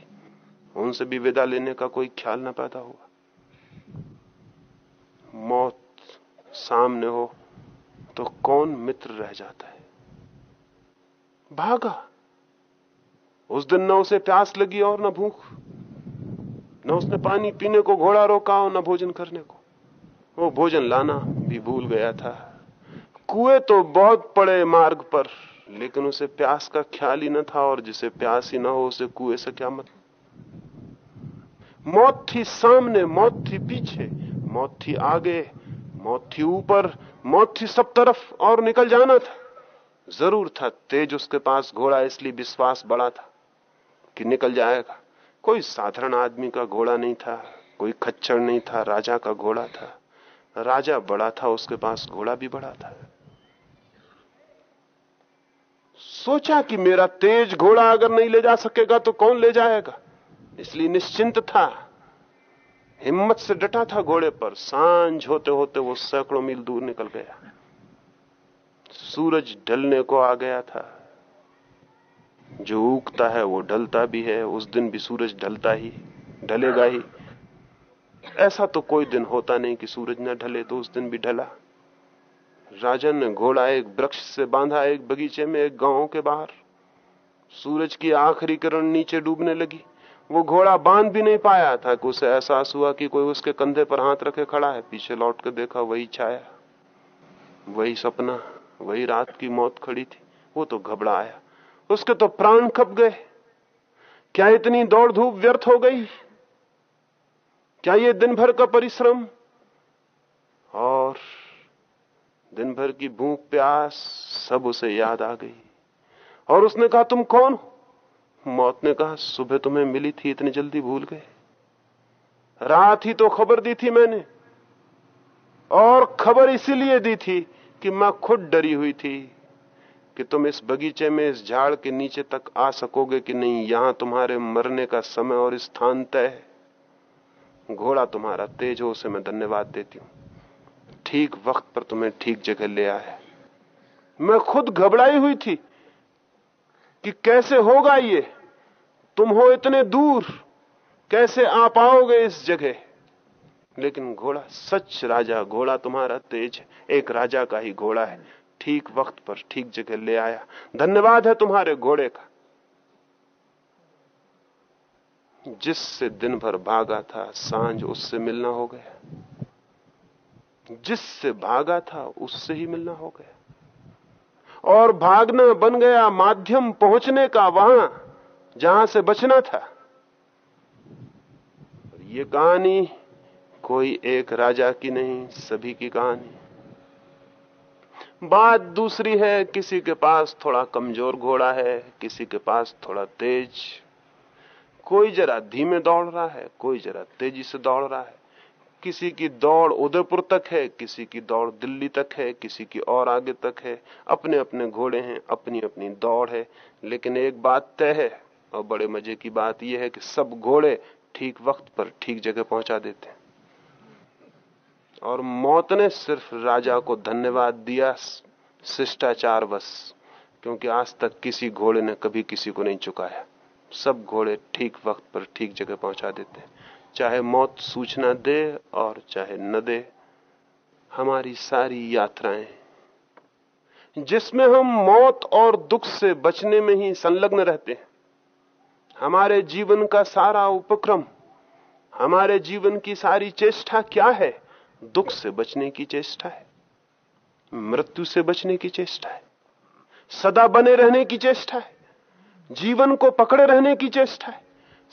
उनसे भी विदा लेने का कोई ख्याल ना पैदा हुआ। मौत सामने हो तो कौन मित्र रह जाता है? भागा। उस दिन न उसे प्यास लगी और न भूख, न उसने पानी पीने को, घोड़ा रोका और न भोजन करने को। वो भोजन लाना भी भूल गया था। कुएँ तो बहुत पड़े मार्ग पर, लेकिन उसे प्यास का ख्याल ही न था और जिसे प्यास ही ना हो, उसे कुएँ से क्या मतलब? मौत थी सामने, मौत थी पीछे, मौत थी आगे, मौत थी ऊपर, मौत थी सब तरफ़ और निकल जाना था। ज़रूर था तेज उसके पास घोड़ा, इसलिए विश्वास बड़ा था कि निकल जाएगा। कोई साधारण आदमी का घोड़ा नहीं था, कोई खच्चर नहीं था, राजा का घोड़ा था। राजा बड़ा था, उसके पास घोड़ा भी बड़ा था। सोचा कि मेरा तेज घोड़ा अगर नहीं ले जा सकेगा तो कौन ले जाएगा? इसलिए निश्चिंत था। हिम्मत से डटा था घोड़े पर। साँझ होते होते वो सैकड़ों मील दूर निकल गया। सूरज ढलने को आ गया था। जो उगता है वो ढलता भी है, उस दिन भी सूरज ढलता ही, ढलेगा ही। ऐसा तो कोई दिन होता नहीं कि सूरज न ढले तो उस दिन भी ढला। राजन ने घोड़ा एक वृक्ष से बांधा, एक बगीचे में, एक गाँव के बाहर। सूरज की आखिरी किरण नीचे डूबने लगी। वो घोड़ा बाँध भी नहीं पाया था कि उसे एहसास हुआ कि कोई उसके कंधे पर हाथ रखे खड़ा है। पीछे लौट कर देखा वही छाया, वही सपना, वही रात की मौत खड़ी थी। वो तो घबरा आया उसके तो प्राण खप गए। क्या इतनी दौड़ धूप व्यर्थ हो गई? क्या ये दिन भर का परिश्रम? और दिन भर की भूख, प्यास, सब उसे याद आ गई। और उसने कहा, तुम कौन हो? मौत ने कहा, सुबह तुम्हें मिली थी, इतनी जल्दी भूल गए। रात ही तो खबर दी थी मैंने। और खबर इसीलिए दी थी कि मैं खुद डरी हुई थी कि तुम इस बगीचे में, इस झाड़ के नीचे तक आ सकोगे कि नहीं। यहाँ तुम्हारे मरने का समय और स्थान तय है। घोड़ा तुम्हारा तेज हो, उसे मैं धन्यवाद देती हूँ। ठीक वक्त पर तुम्हें ठीक जगह ले आया मैं खुद घबराई हुई थी कि कैसे होगा ये? तुम हो इतने दूर, कैसे आ पाओगे इस जगह? लेकिन घोड़ा, सच राजा, घोड़ा तुम्हारा तेज है। एक राजा का ही घोड़ा है। ठीक वक्त पर ठीक जगह ले आया। धन्यवाद है तुम्हारे घोड़े का। जिससे दिन भर भागा था, साँझ उससे मिलना हो गया। जिससे भागा था, उससे ही मिलना हो गया। और भागना बन गया माध्यम पहुँचने का वहाँ। जहाँ से बचना था। ये कहानी कोई एक राजा की नहीं, सभी की कहानी। बात दूसरी है, किसी के पास थोड़ा कमज़ोर घोड़ा है, किसी के पास थोड़ा तेज। कोई जरा धीमे दौड़ रहा है, कोई जरा तेज़ी से दौड़ रहा है। किसी की दौड़ उदयपुर तक है, किसी की दौड़ दिल्ली तक है, किसी की और आगे तक है। अपने अपने घोड़े हैं अपनी अपनी दौड़ है। लेकिन एक बात तय है और बड़े मज़े की बात यह है कि सब घोड़े ठीक वक्त पर ठीक जगह पहुँचा देते हैं। और मौत ने सिर्फ़ राजा को धन्यवाद दिया शिष्टाचार बस क्योंकि आज तक किसी घोड़े ने कभी किसी को नहीं चुकाया। सब घोड़े ठीक वक्त पर ठीक जगह पहुँचा देते हैं। चाहे मौत सूचना दे और चाहे न दे, हमारी सारी यात्राएँ, जिसमें हम मौत और दुख से बचने में ही संलग्न रहते हैं। हमारे जीवन का सारा उपक्रम, हमारे जीवन की सारी चेष्टा क्या है? दुख से बचने की चेष्टा है, मृत्यु से बचने की चेष्टा है, सदा बने रहने की चेष्टा है, जीवन को पकड़े रहने की चेष्टा है।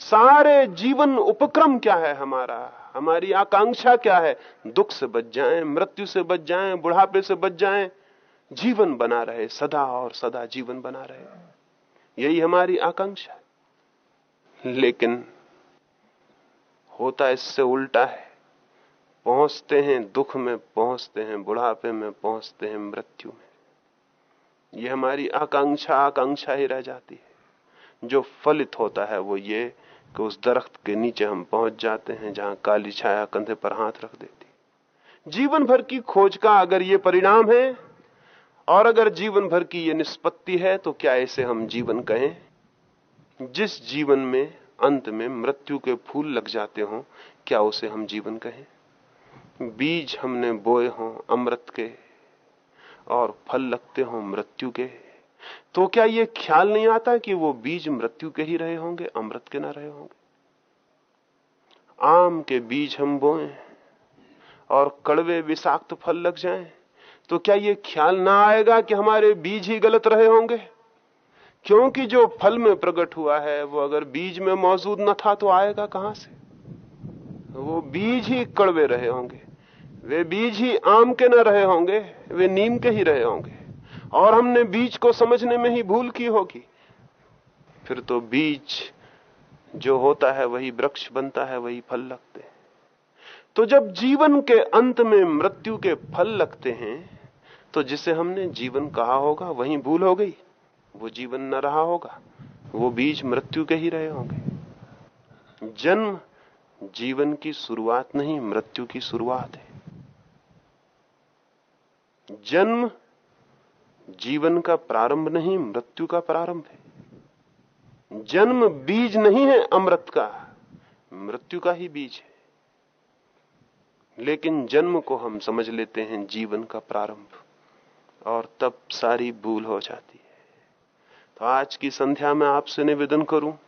सारे जीवन उपक्रम क्या है हमारा? हमारी आकांक्षा क्या है? दुख से बच जाएँ, मृत्यु से बच जाएँ, बुढ़ापे से बच जाएँ, जीवन बना रहे, सदा और सदा जीवन बना रहे। यही हमारी आकांक्षा है। लेकिन होता इससे उल्टा है। पहुँचते हैं, दुख में पहुँचते हैं, बुढ़ापे में पहुँचते हैं, मृत्यु में। यह हमारी आकांक्षा आकांक्षा ही रह जाती है। जो फलित होता है वो ये कि उस दरख्त के नीचे हम पहुँच जाते हैं जहाँ काली छाया कंधे पर हाथ रख देती। जीवन भर की खोज का अगर ये परिणाम है, और अगर जीवन भर की ये निष्पत्ति है तो क्या इसे हम जीवन कहें? जिस जीवन में, अंत में मृत्यु के फूल लग जाते हो, क्या उसे हम जीवन कहें? बीज हमने बोए हों अमृत के, और फल लगते हों मृत्यु के। तो क्या ये ख्याल नहीं आता कि वो बीज मृत्यु के ही रहे होंगे, अमृत के ना रहे होंगे? आम के बीज हम बोए, और कड़वे विषाक्त फल लग जाएँ। तो क्या ये ख्याल ना आएगा कि हमारे बीज ही गलत रहे होंगे? क्योंकि जो फल में प्रकट हुआ है, वो अगर बीज में मौजूद न था तो आएगा कहाँ से? वो बीज ही कड़वे रहे होंगे। वे बीज ही आम के न रहे होंगे, वे नीम के ही रहे होंगे। और हमने बीज को समझने में ही भूल की होगी। फिर तो बीज जो होता है, वही वृक्ष बनता है, वही फल लगते हैं। तो जब जीवन के अंत में मृत्यु के फल लगते हैं तो जिसे हमने जीवन कहा होगा, वही भूल हो गई। वो जीवन न रहा होगा, वो बीज मृत्यु के ही रहे होंगे। जन्म जीवन की शुरुआत नहीं, मृत्यु की शुरुआत है। जन्म जीवन का प्रारंभ नहीं, मृत्यु का प्रारंभ है। जन्म बीज नहीं है अमृत का, मृत्यु का ही बीज है। लेकिन जन्म को हम समझ लेते हैं, जीवन का प्रारंभ, और तब सारी भूल हो जाती आज की संध्या में आपसे निवेदन करूँ,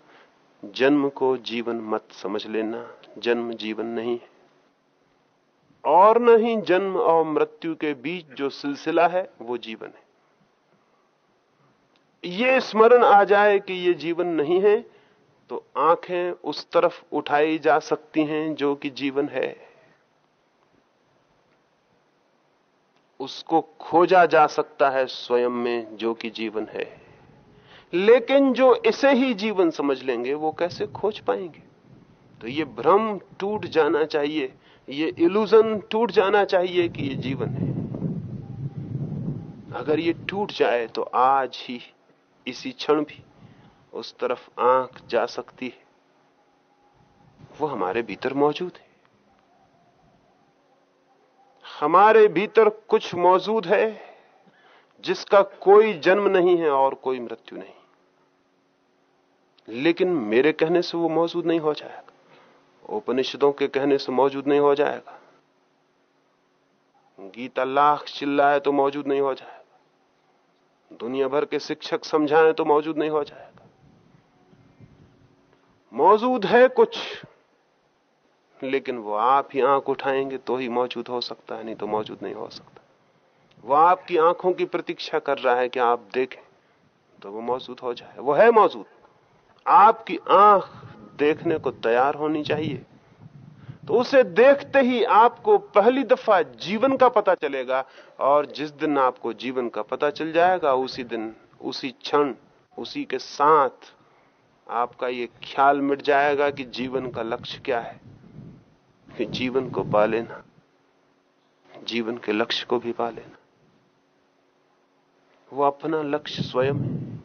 जन्म को जीवन मत समझ लेना, जन्म जीवन नहीं है। और न ही जन्म और मृत्यु के बीच जो सिलसिला है, वो जीवन है। ये स्मरण आ जाए कि ये जीवन नहीं है तो आँखें उस तरफ़ उठाई जा सकती हैं जो कि जीवन है। उसको खोजा जा सकता है स्वयं में जो कि जीवन है। लेकिन जो इसे ही जीवन समझ लेंगे, वो कैसे खोज पाएँगे? तो ये भ्रम टूट जाना चाहिए, ये इल्यूजन टूट जाना चाहिए कि ये जीवन है। अगर ये टूट जाए तो आज ही, इसी क्षण भी, उस तरफ़ आँख जा सकती है। वो हमारे भीतर मौजूद है। हमारे भीतर कुछ मौजूद है जिसका कोई जन्म नहीं है और कोई मृत्यु नहीं। लेकिन मेरे कहने से वो मौजूद नहीं हो जाएगा। उपनिषदों के कहने से मौजूद नहीं हो जाएगा। गीता लाख चिल्लाए तो मौजूद नहीं हो जाएगा। दुनिया भर के शिक्षक समझाएँ तो मौजूद नहीं हो जाएगा। मौजूद है कुछ, लेकिन वो आप ही आँख उठाएँगे तो ही मौजूद हो सकता है, नहीं तो मौजूद नहीं हो सकता। वो आपकी आँखों की प्रतीक्षा कर रहा है कि आप देखें तो वो मौजूद हो जाए। वो है मौजूद। आपकी आँख देखने को तैयार होनी चाहिए। तो उसे देखते ही आपको पहली दफ़ा जीवन का पता चलेगा, और जिस दिन आपको जीवन का पता चल जाएगा, उसी दिन, उसी क्षण, उसी के साथ आपका ये ख्याल मिट जाएगा कि जीवन का लक्ष्य क्या है। कि जीवन को पा लेना जीवन के लक्ष्य को भी पा लेना वो अपना लक्ष्य स्वयं है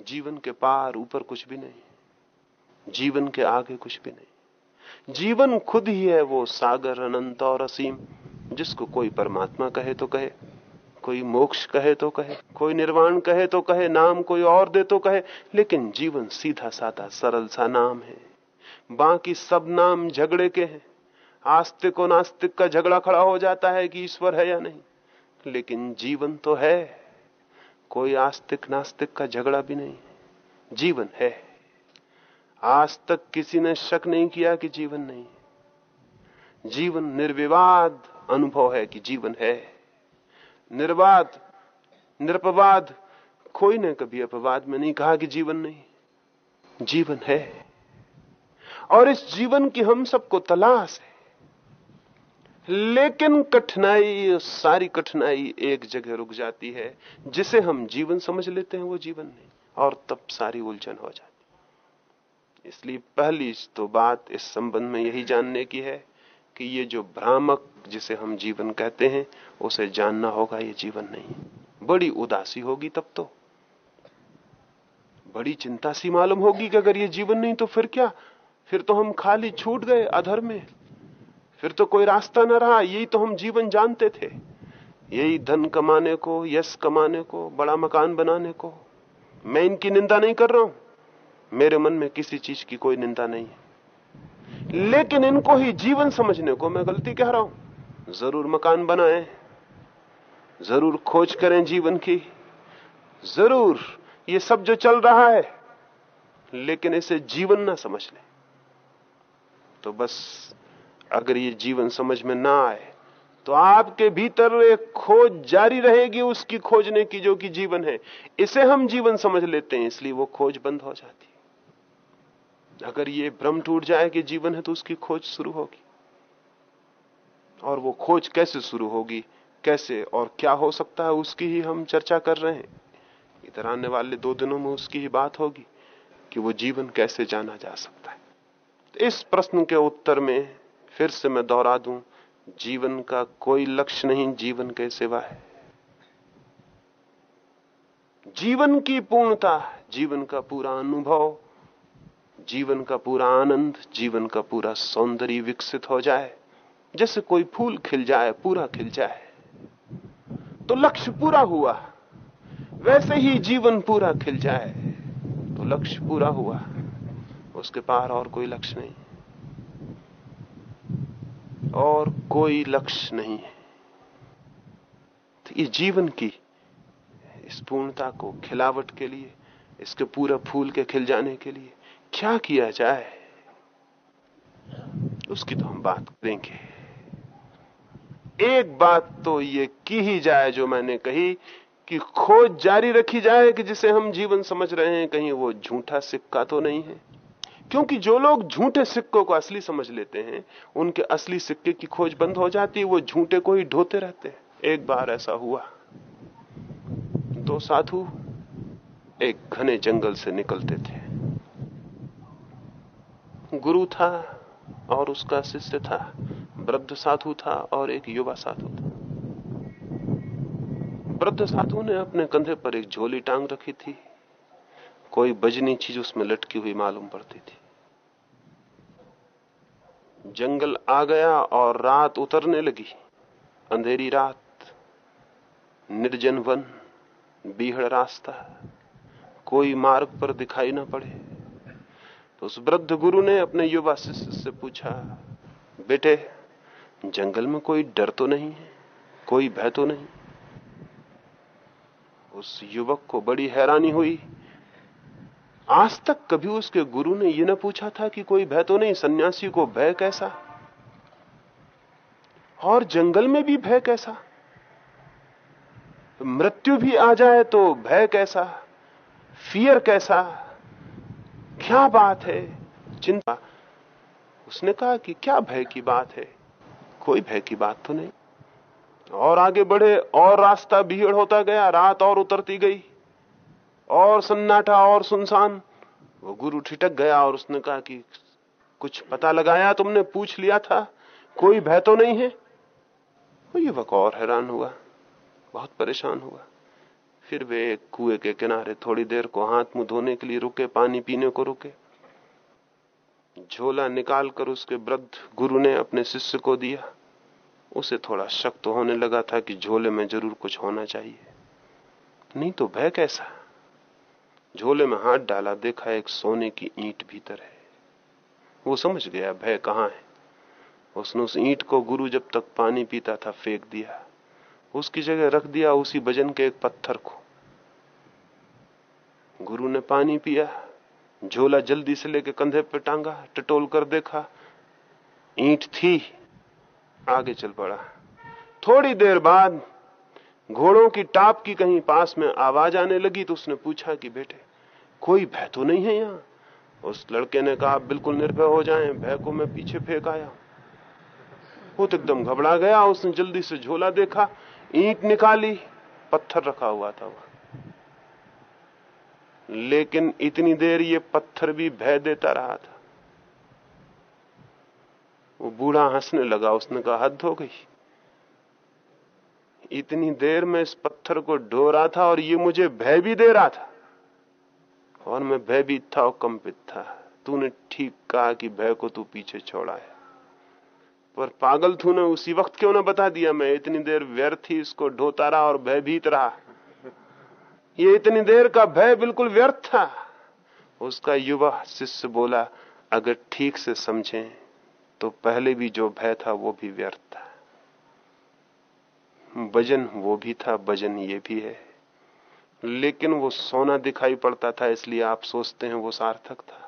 जीवन के पार ऊपर कुछ भी नहीं, जीवन के आगे कुछ भी नहीं। जीवन खुद ही है वो सागर, अनंत और असीम। जिसको कोई परमात्मा कहे तो कहे, कोई मोक्ष कहे तो कहे, कोई निर्वाण कहे तो कहे, नाम कोई और दे तो कहे, लेकिन जीवन सीधा साधा, सरल सा नाम है। बाकी सब नाम झगड़े के हैं। आस्तिक और नास्तिक का झगड़ा खड़ा हो जाता है कि ईश्वर है या नहीं। लेकिन जीवन तो है। कोई आस्तिक नास्तिक का झगड़ा भी नहीं। जीवन है। आज तक किसी ने शक नहीं किया कि जीवन नहीं। जीवन निर्विवाद अनुभव है कि जीवन है। निर्वाद, निरपवाद, कोई ने कभी अपवाद में नहीं कहा कि जीवन नहीं। जीवन है। और इस जीवन की हम सबको तलाश है। लेकिन कठिनाई, सारी कठिनाई एक जगह रुक जाती है, जिसे हम जीवन समझ लेते हैं, वो जीवन नहीं, और तब सारी उलझन हो जाती इसलिए पहली तो बात इस संबंध में यही जानने की है कि ये जो भ्रामक, जिसे हम जीवन कहते हैं, उसे जानना होगा, ये जीवन नहीं। बड़ी उदासी होगी तब तो। बड़ी चिंता सी मालूम होगी कि अगर ये जीवन नहीं तो फिर क्या? फिर तो हम खाली छूट गए अधर में। फिर तो कोई रास्ता न रहा, यही तो हम जीवन जानते थे। यही धन कमाने को, यश कमाने को, बड़ा मकान बनाने को। मैं इनकी निंदा नहीं कर रहा हूँ। मेरे मन में किसी चीज़ की कोई निंदा नहीं है। लेकिन इनको ही जीवन समझने को मैं गलती कह रहा हूँ। ज़रूर मकान बनाएँ, ज़रूर खोज करें जीवन की, ज़रूर ये सब जो चल रहा है, लेकिन इसे जीवन ना समझ लें। तो बस अगर ये जीवन समझ में ना आए तो आपके भीतर एक खोज जारी रहेगी उसकी खोजने की जो कि जीवन है। इसे हम जीवन समझ लेते हैं, इसलिए वो खोज बंद हो जाती अगर ये भ्रम टूट जाए कि जीवन है तो उसकी खोज शुरू होगी। और वो खोज कैसे शुरू होगी, कैसे और क्या हो सकता है, उसकी ही हम चर्चा कर रहे हैं। इधर आने वाले दो दिनों में उसकी ही बात होगी कि वो जीवन कैसे जाना जा सकता है। इस प्रश्न के उत्तर में फिर से मैं दोहरा दूँ, जीवन का कोई लक्ष्य नहीं, जीवन के सिवा है। जीवन की पूर्णता, जीवन का पूरा अनुभव, जीवन का पूरा आनंद, जीवन का पूरा सौंदर्य विकसित हो जाए। जैसे कोई फूल खिल जाए, पूरा खिल जाए तो लक्ष्य पूरा हुआ। वैसे ही जीवन पूरा खिल जाए तो लक्ष्य पूरा हुआ। उसके पार और कोई लक्ष्य नहीं। और कोई लक्ष्य नहीं है। तो ये जीवन की इस पूर्णता को, खिलावट के लिए, इसके पूरा फूल के खिल जाने के लिए क्या किया जाए, उसकी तो हम बात करेंगे। एक बात तो ये की ही जाए जो मैंने कही कि खोज जारी रखी जाए कि जिसे हम जीवन समझ रहे हैं, कहीं वो झूठा सिक्का तो नहीं है। क्योंकि जो लोग झूठे सिक्कों को असली समझ लेते हैं, उनके असली सिक्के की खोज बंद हो जाती है, वो झूठे को ही ढोते रहते हैं। एक बार ऐसा हुआ। दो साधु एक घने जंगल से निकलते थे। गुरु था और उसका शिष्य था, वृद्ध साधु था और एक युवा साधु था। वृद्ध साधु ने अपने कंधे पर एक झोली टांग रखी थी। कोई बजनी चीज़ उसमें लटकी हुई मालूम पड़ती थी। जंगल आ गया और रात उतरने लगी। अंधेरी रात, निर्जन वन, बीहड़ रास्ता। कोई मार्ग पर दिखाई ना पड़े। तो उस वृद्ध गुरु ने अपने युवा शिष्य से पूछा, बेटे, जंगल में कोई डर तो नहीं है? कोई भय तो नहीं? उस युवक को बड़ी हैरानी हुई आज तक कभी उसके गुरु ने यह न पूछा था कि कोई भय तो नहीं? सन्यासी को भय कैसा? और जंगल में भी भय कैसा? मृत्यु भी आ जाए तो भय कैसा? फियर कैसा? क्या बात है? चिंता। उसने कहा कि क्या भय की बात है? कोई भय की बात तो नहीं। और आगे बढ़े, और रास्ता भीड़ होता गया, रात और उतरती गई। और सन्नाटा और सुनसान। वो गुरु ठिटक गया और उसने कहा कि कुछ पता लगाया तुमने, पूछ लिया था, कोई भय तो नहीं है? वो युवक और हैरान हुआ, बहुत परेशान हुआ। फिर वे एक कुएँ के किनारे थोड़ी देर को हाथ मुँह धोने के लिए रुके, पानी पीने को रुके। झोला निकालकर उसके वृद्ध गुरु ने अपने शिष्य को दिया। उसे थोड़ा शक तो होने लगा था कि झोले में ज़रूर कुछ होना चाहिए। नहीं तो भय कैसा? झोले में हाथ डाला, देखा एक सोने की ईंट भीतर है। वो समझ गया, भय कहाँ है? उसने उस ईंट को गुरु जब तक पानी पीता था, फेंक दिया। उसकी जगह रख दिया, उसी भजन के एक पत्थर को। गुरु ने पानी पिया, झोला जल्दी से लेके कंधे पे टांगा, टटोल कर देखा, ईंट थी, आगे चल पड़ा। थोड़ी देर बाद घोड़ों की टाप की कहीं पास में आवाज़ आने लगी तो उसने पूछा कि बेटे कोई भय तो नहीं है यहाँ। उस लड़के ने कहा बिल्कुल निर्भय हो जाएँ, भय को मैं पीछे फेंक आया वो तो एकदम घबरा गया, उसने जल्दी से झोला देखा, ईंट निकाली, पत्थर रखा हुआ था वह। लेकिन इतनी देर ये पत्थर भी भय देता रहा था। वो बूढ़ा हंसने लगा, उसने कहा, हद हो गई। इतनी देर में इस पत्थर को ढो रहा था और ये मुझे भय भी दे रहा था। और मैं भयभीत था और कंपित था। तूने ठीक कहा कि भय को तू पीछे छोड़ा है। पर पागल तू ने उसी वक्त क्यों ना बता दिया? मैं इतनी देर व्यर्थ ही इसको ढोता रहा और भयभीत रहा। ये इतनी देर का भय बिल्कुल व्यर्थ था। उसका युवा शिष्य बोला, अगर ठीक से समझे तो पहले भी जो भय था वो भी व्यर्थ था। वज़न वो भी था, वज़न ये भी है। लेकिन वो सोना दिखाई पड़ता था, इसलिए आप सोचते हैं वो सार्थक था।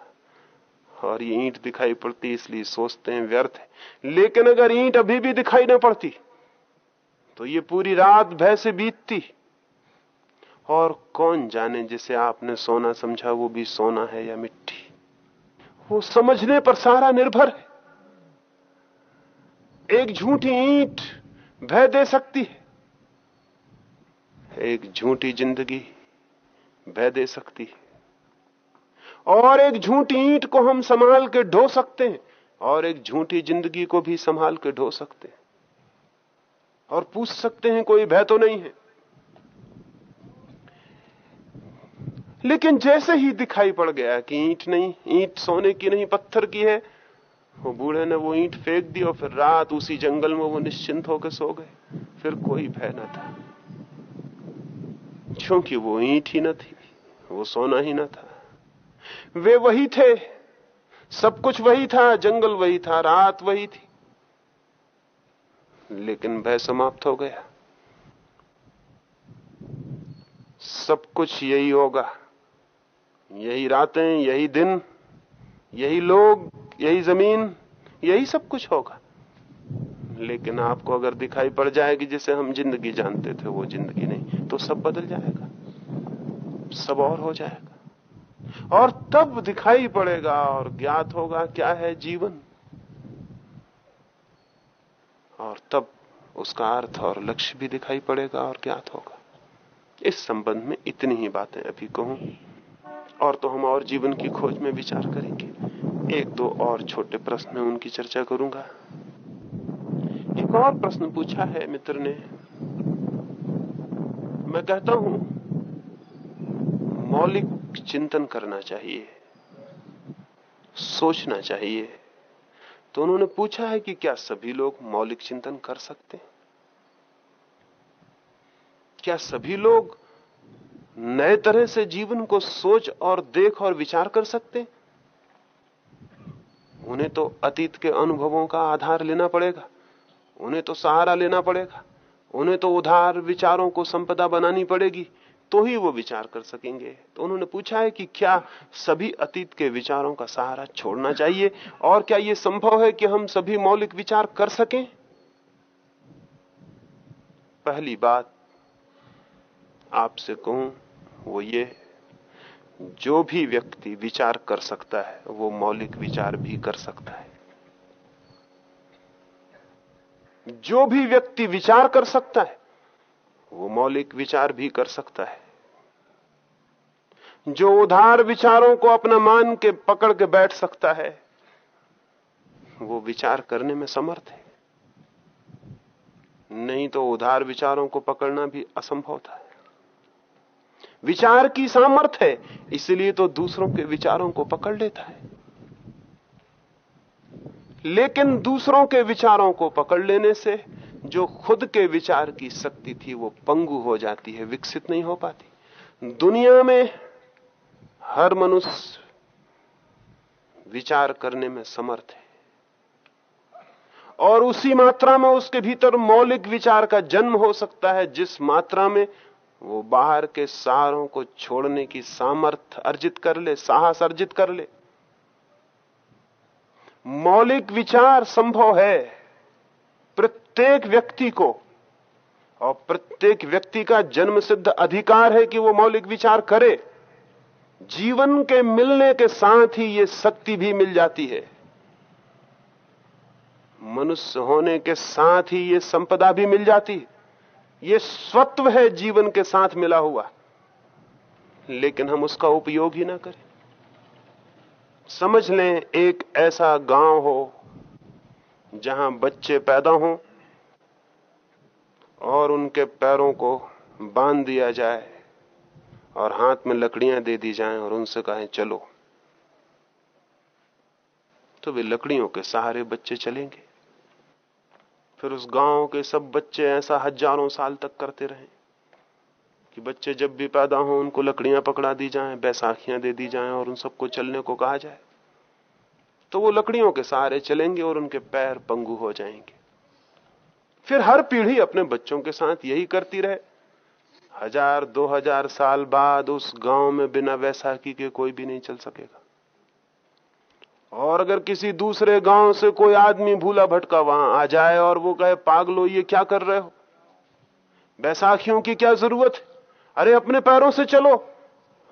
और ये ईंट दिखाई पड़ती, इसलिए सोचते हैं व्यर्थ है। लेकिन अगर ईंट अभी भी दिखाई न पड़ती तो ये पूरी रात भय से बीतती। और कौन जाने जिसे आपने सोना समझा, वो भी सोना है या मिट्टी? वो समझने पर सारा निर्भर है। एक झूठी ईंट भय दे सकती है। एक झूठी ज़िंदगी भय दे सकती है। और एक झूठी ईंट को हम संभाल के ढो सकते हैं, और एक झूठी ज़िंदगी को भी संभाल के ढो सकते हैं। और पूछ सकते हैं, कोई भय तो नहीं है। लेकिन जैसे ही दिखाई पड़ गया कि ईंट नहीं, ईंट सोने की नहीं, पत्थर की है, वो बूढ़े ने वो ईंट फेंक दी और फिर रात उसी जंगल में वो निश्चिंत होकर सो गए। फिर कोई भय न था। क्योंकि वो ईट ही न थी, वो सोना ही न था। वे वही थे, सब कुछ वही था, जंगल वही था, रात वही थी। लेकिन भय समाप्त हो गया। सब कुछ यही होगा। यही रातें, यही दिन, यही लोग, यही ज़मीन, यही सब कुछ होगा। लेकिन आपको अगर दिखाई पड़ जाएगी, जिसे हम ज़िंदगी जानते थे, वो ज़िंदगी नहीं। तो सब बदल जाएगा। सब और हो जाएगा। और तब दिखाई पड़ेगा और ज्ञात होगा क्या है जीवन। और तब उसका अर्थ और लक्ष्य भी दिखाई पड़ेगा और ज्ञात होगा। इस संबंध में इतनी ही बातें अभी कहूँ। और तो हम और जीवन की खोज में विचार करेंगे। एक दो और छोटे प्रश्न में उनकी चर्चा करूँगा। एक और प्रश्न पूछा है मित्र ने। मैं कहता हूँ, मौलिक चिंतन करना चाहिए, सोचना चाहिए। तो उन्होंने पूछा है कि क्या सभी लोग मौलिक चिंतन कर सकते हैं? क्या सभी लोग नए तरह से जीवन को सोच और देख और विचार कर सकते उन्हें तो अतीत के अनुभवों का आधार लेना पड़ेगा, उन्हें तो सहारा लेना पड़ेगा। उन्हें तो उधार विचारों को संपदा बनानी पड़ेगी तो ही वो विचार कर सकेंगे। तो उन्होंने पूछा है कि क्या सभी अतीत के विचारों का सहारा छोड़ना चाहिए, और क्या यह संभव है कि हम सभी मौलिक विचार कर सकें? पहली बात आपसे कहूँ, वो ये, जो भी व्यक्ति विचार कर सकता है, वो मौलिक विचार भी कर सकता है। जो भी व्यक्ति विचार कर सकता है, वो मौलिक विचार भी कर सकता है। जो उधार विचारों को अपना मान के पकड़ के बैठ सकता है, वो विचार करने में समर्थ है। नहीं तो उधार विचारों को पकड़ना भी असंभव था। विचार की सामर्थ है, इसलिए तो दूसरों के विचारों को पकड़ लेता है। लेकिन दूसरों के विचारों को पकड़ लेने से जो खुद के विचार की शक्ति थी वो पंगु हो जाती है, विकसित नहीं हो पाती। दुनिया में हर मनुष्य विचार करने में समर्थ है। और उसी मात्रा में उसके भीतर मौलिक विचार का जन्म हो सकता है, जिस मात्रा में वो बाहर के सहारों को छोड़ने की सामर्थ्य अर्जित कर ले, साहस अर्जित कर ले। मौलिक विचार संभव है प्रत्येक व्यक्ति को। और प्रत्येक व्यक्ति का जन्म सिद्ध अधिकार है कि वो मौलिक विचार करे। जीवन के मिलने के साथ ही ये शक्ति भी मिल जाती है। मनुष्य होने के साथ ही ये संपदा भी मिल जाती है। ये स्वत्व है जीवन के साथ मिला हुआ। लेकिन हम उसका उपयोग ही ना करें। समझ लें एक ऐसा गाँव हो जहाँ बच्चे पैदा हों और उनके पैरों को बाँध दिया जाए और हाथ में लकड़ियाँ दे दी जाएँ और उनसे कहें, चलो। तो वे लकड़ियों के सहारे बच्चे चलेंगे। फिर उस गाँव के सब बच्चे ऐसा हज़ारों साल तक करते रहे। कि बच्चे जब भी पैदा हो, उनको लकड़ियाँ पकड़ा दी जाएँ, बैसाखियाँ दे दी जाएँ और उन सबको चलने को कहा जाए। तो वो लकड़ियों के सहारे चलेंगे और उनके पैर पंगु हो जाएँगे। फिर हर पीढ़ी अपने बच्चों के साथ यही करती रहे। हज़ार, दो हज़ार साल बाद उस गाँव में बिना वैसाखी के कोई भी नहीं चल सकेगा। और अगर किसी दूसरे गाँव से कोई आदमी भूला भटका वहाँ आ जाए और वो कहे, पागलो, ये क्या कर रहे हो? बैसाखियों की क्या ज़रूरत है? अरे अपने पैरों से चलो।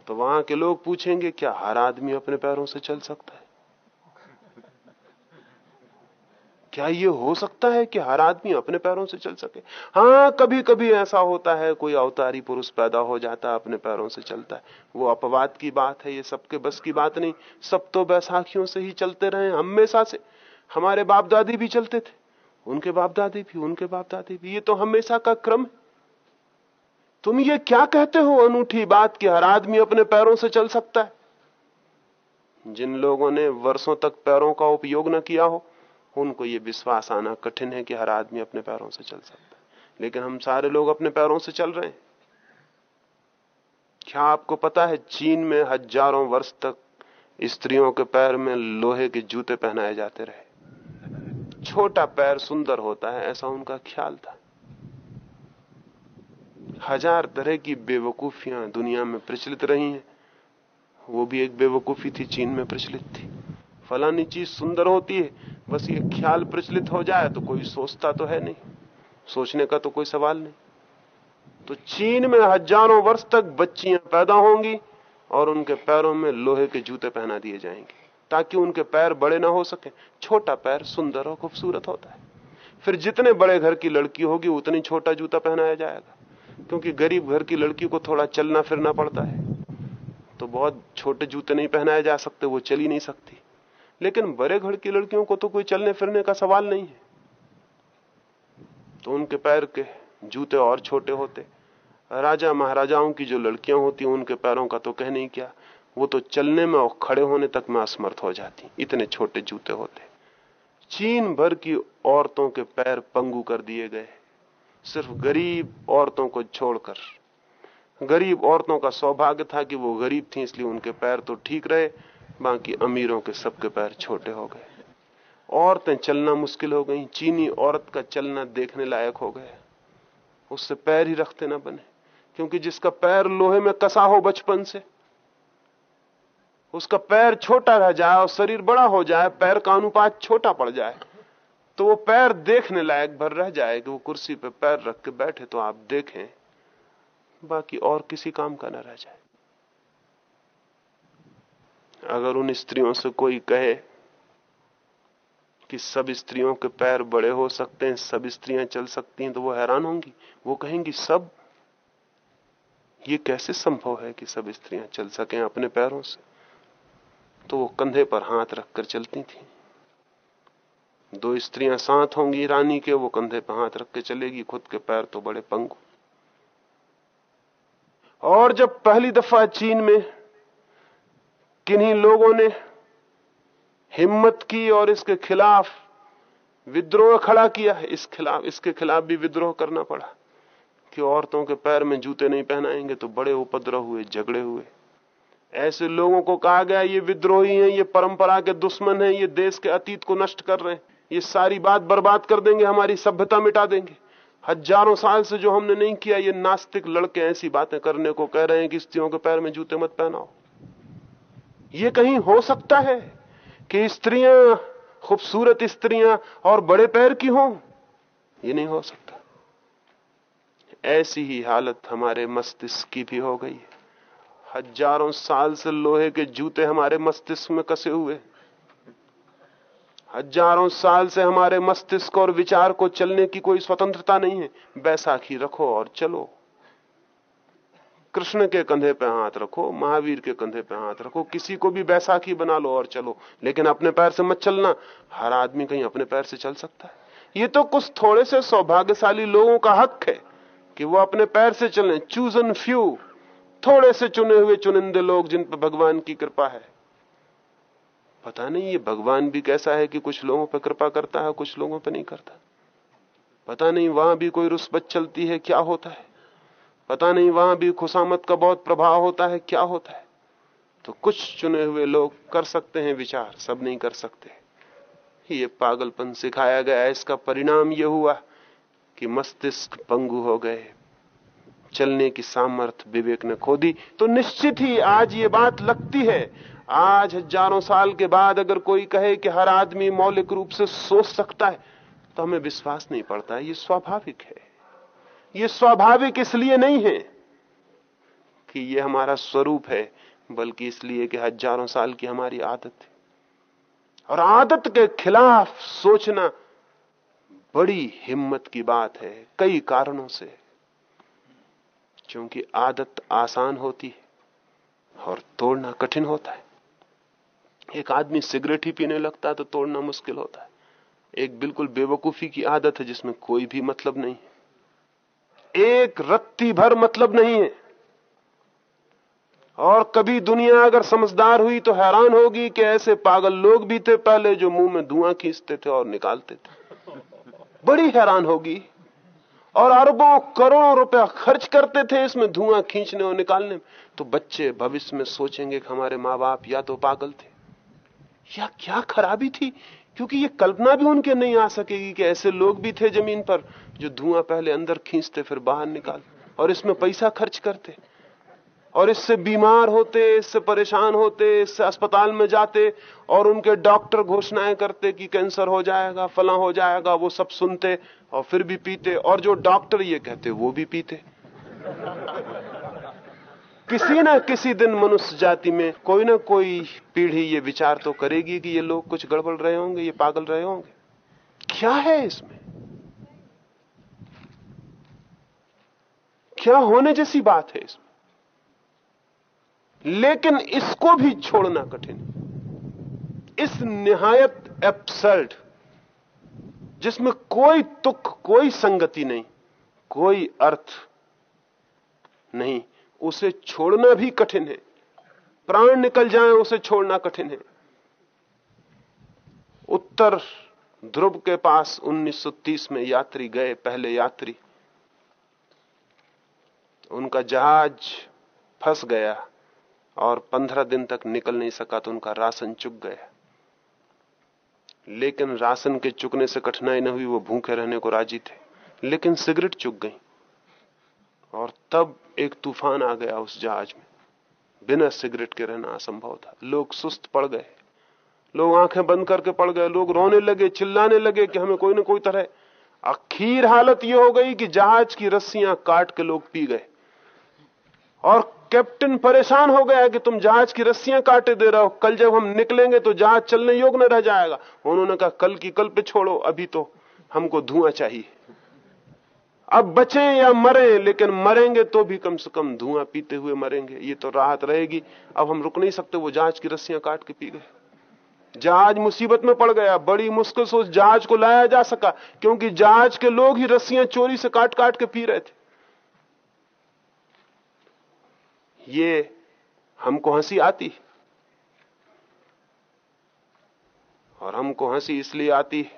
तो वहाँ के लोग पूछेंगे, क्या हर आदमी अपने पैरों से चल सकता है? क्या ये हो सकता है कि हर आदमी अपने पैरों से चल सके? हाँ कभी कभी ऐसा होता है, कोई अवतारी पुरुष पैदा हो जाता है, अपने पैरों से चलता है। वो अपवाद की बात है, ये सबके बस की बात नहीं। सब तो बैसाखियों से ही चलते रहे हमेशा से। हमारे बाप दादी भी चलते थे, उनके बाप दादी भी, उनके बाप दादी भी। ये तो हमेशा का क्रम है। तुम ये क्या कहते हो, अनूठी बात कि हर आदमी अपने पैरों से चल सकता है? जिन लोगों ने वर्षों तक पैरों का उपयोग न किया हो, उनको ये विश्वास आना कठिन है कि हर आदमी अपने पैरों से चल सकता है। लेकिन हम सारे लोग अपने पैरों से चल रहे हैं। क्या आपको पता है, चीन में हज़ारों वर्ष तक स्त्रियों के पैर में लोहे के जूते पहनाए जाते रहे? छोटा पैर सुंदर होता है, ऐसा उनका ख्याल था। हज़ार तरह की बेवकूफियाँ दुनिया में प्रचलित रही हैं। वो भी एक बेवकूफ़ी थी, चीन में प्रचलित थी। फलानी चीज़ सुंदर होती है, बस ये ख्याल प्रचलित हो जाए तो कोई सोचता तो है नहीं। सोचने का तो कोई सवाल नहीं। तो चीन में हज़ारों वर्ष तक बच्चियाँ पैदा होंगी और उनके पैरों में लोहे के जूते पहना दिए जाएँगे, ताकि उनके पैर बड़े ना हो सके। छोटा पैर सुंदर और खूबसूरत होता है। फिर जितने बड़े घर की लड़की होगी, उतनी छोटा जूता पहनाया जाएगा। क्योंकि गरीब घर की लड़की को थोड़ा चलना फिरना पड़ता है। तो बहुत छोटे जूते नहीं पहनाए जा सकते, वो चल ही नहीं सकती। लेकिन बड़े घर की लड़कियों को तो कोई चलने फिरने का सवाल नहीं है। तो उनके पैर के जूते और छोटे होते। राजा महाराजाओं की जो लड़कियाँ होती, उनके पैरों का तो कह नहीं क्या, वो तो चलने में और खड़े होने तक में असमर्थ हो जाती, इतने छोटे जूते होते। चीन भर की औरतों के पैर पंगू कर दिए गए। सिर्फ़ गरीब औरतों को छोड़कर। गरीब औरतों का सौभाग्य था कि वो गरीब थी, इसलिए उनके पैर तो ठीक रहे, बाकी अमीरों के सबके पैर छोटे हो गए। औरतें चलना मुश्किल हो गई, चीनी औरत का चलना देखने लायक हो गया उससे पैर ही रखते ना बने, क्योंकि जिसका पैर लोहे में कसा हो बचपन से, उसका पैर छोटा रह जाए और शरीर बड़ा हो जाए, पैर का अनुपात छोटा पड़ जाए। तो वो पैर देखने लायक भर रह जाए कि वो कुर्सी पे पैर रख के बैठे तो आप देखें, बाकी और किसी काम का ना रह जाए। अगर उन स्त्रियों से कोई कहे कि सब स्त्रियों के पैर बड़े हो सकते हैं, सब स्त्रियाँ चल सकती हैं तो वो हैरान होंगी। वो कहेंगी, सब? ये कैसे संभव है कि सब स्त्रियाँ चल सकें अपने पैरों से? तो वो कंधे पर हाथ रखकर चलती थी। दो स्त्रियाँ साथ होंगी, रानी के वो कंधे पर हाथ रख के चलेगी, खुद के पैर तो बड़े पंगु। और जब पहली दफ़ा चीन में किन्हीं लोगों ने हिम्मत की और इसके खिलाफ विद्रोह खड़ा किया, इस खिलाफ, इसके खिलाफ भी विद्रोह करना पड़ा कि औरतों के पैर में जूते नहीं पहनाएँगे तो बड़े उपद्रव हुए, झगड़े हुए। ऐसे लोगों को कहा गया, ये विद्रोही हैं, ये परंपरा के दुश्मन हैं, ये देश के अतीत को नष्ट कर रहे हैं। ये सारी बात बर्बाद कर देंगे, हमारी सभ्यता मिटा देंगे। हज़ारों साल से जो हमने नहीं किया, ये नास्तिक लड़के ऐसी बातें करने को कह रहे हैं कि स्त्रियों के पैर में जूते मत पहनाओ। ये कहीं हो सकता है कि स्त्रियाँ, खूबसूरत स्त्रियाँ और बड़े पैर की हों? ये नहीं हो सकता। ऐसी ही हालत हमारे मस्तिष्क की भी हो गई है। हज़ारों साल से लोहे के जूते हमारे मस्तिष्क में कसे हुए हज़ारों साल से हमारे मस्तिष्क और विचार को चलने की कोई स्वतंत्रता नहीं है। बैसाखी रखो और चलो। कृष्ण के कंधे पे हाथ रखो, महावीर के कंधे पे हाथ रखो, किसी को भी बैसाखी बना लो और चलो। लेकिन अपने पैर से मत चलना, हर आदमी कहीं अपने पैर से चल सकता है। ये तो कुछ थोड़े से सौभाग्यशाली लोगों का हक है कि वो अपने पैर से चलें। चूजन फ्यू थोड़े से चुने हुए चुनिंदे लोग जिन पर भगवान की कृपा है। पता नहीं, ये भगवान भी कैसा है कि कुछ लोगों पर कृपा करता है, कुछ लोगों पर नहीं करता। पता नहीं वहाँ भी कोई रुस्बत चलती है, क्या होता है? पता नहीं वहाँ भी खुशामत का बहुत प्रभाव होता है, क्या होता है? तो कुछ चुने हुए लोग कर सकते हैं विचार, सब नहीं कर सकते। ये पागलपन सिखाया गया इसका परिणाम यह हुआ कि मस्तिष्क पंगु हो गए। चलने की सामर्थ्य विवेक ने खो दी। तो निश्चित ही आज ये बात लगती है। आज हज़ारों साल के बाद अगर कोई कहे कि हर आदमी मौलिक रूप से सोच सकता है तो हमें विश्वास नहीं पड़ता। ये स्वाभाविक है। ये स्वाभाविक इसलिए नहीं है कि ये हमारा स्वरूप है, बल्कि इसलिए कि हज़ारों साल की हमारी आदत है। और आदत के खिलाफ सोचना बड़ी हिम्मत की बात है, कई कारणों से। क्योंकि आदत आसान होती है और तोड़ना कठिन होता है। एक आदमी सिगरेट ही पीने लगता है तो तोड़ना मुश्किल होता है। एक बिल्कुल बेवकूफ़ी की आदत है जिसमें कोई भी मतलब नहीं एक रत्ती भर मतलब नहीं है। और कभी दुनिया अगर समझदार हुई तो हैरान होगी कि ऐसे पागल लोग भी थे पहले जो मुँह में धुआँ खींचते थे और निकालते थे। बड़ी हैरान होगी। और अरबों करोड़ों रुपया खर्च करते थे इसमें धुआँ खींचने और निकालने में। तो बच्चे भविष्य में सोचेंगे कि हमारे माँ बाप या तो पागल थे। या क्या खराबी थी? क्योंकि ये कल्पना भी उनके नहीं आ सकेगी कि ऐसे लोग भी थे ज़मीन पर जो धुआँ पहले अंदर खींचते, फिर बाहर निकाल, और इसमें पैसा खर्च करते, और इससे बीमार होते, इससे परेशान होते, इससे अस्पताल में जाते, और उनके डॉक्टर घोषणाएँ करते कि कैंसर हो जाएगा, फला हो जाएगा, वो सब सुनते और फिर भी पीते, और जो डॉक्टर ये कहते, वो भी पीते। किसी ना किसी दिन मनुष्य जाति में कोई ना कोई पीढ़ी ये विचार तो करेगी कि ये लोग कुछ गड़बड़ रहे होंगे, ये पागल रहे होंगे। क्या है इसमें? क्या होने जैसी बात है इसमें? लेकिन इसको भी छोड़ना कठिन। इस निहायत एप्सर्ड जिसमें कोई तुक कोई संगति नहीं, कोई अर्थ नहीं। उसे छोड़ना भी कठिन है। प्राण निकल जाए, उसे छोड़ना कठिन है। उत्तर ध्रुव के पास 1930 में यात्री गए, पहले यात्री। उनका जहाज़ फंस गया और पंद्रह दिन तक निकल नहीं सका तो उनका राशन चुक गया। लेकिन राशन के चुकने से कठिनाई न हुई, वो भूखे रहने को राज़ी थे। लेकिन सिगरेट चुक गई। और तब एक तूफ़ान आ गया उस जहाज़ में। बिना सिगरेट के रहना असंभव था। लोग सुस्त पड़ गए। लोग आँखें बंद करके पड़ गए। लोग रोने लगे, चिल्लाने लगे कि हमें कोई ना कोई तरह। अखीर हालत यह हो गई कि जहाज़ की रस्सियाँ काट के लोग पी गए। और कैप्टन परेशान हो गया कि तुम जहाज़ की रस्सियाँ काटे दे रहे हो। कल जब हम निकलेंगे तो जहाज़ चलने योग्य न रह जाएगा। उन्होंने कहा, कल की कल पे छोड़ो, अभी तो हमको धुआँ चाहिए। अब बचे या मरे, लेकिन मरेंगे तो भी कम से कम धुआँ पीते हुए मरेंगे। ये तो राहत रहेगी। अब हम रुक नहीं सकते, वो जहाज़ की रस्सियाँ काट के पी गए। जहाज़ मुसीबत में पड़ गया। बड़ी मुश्किल से उस जहाज़ को लाया जा सका, क्योंकि जहाज़ के लोग ही रस्सियाँ चोरी से काट काट के पी रहे थे। ये हमको हँसी आती और हमको हँसी इसलिए आती है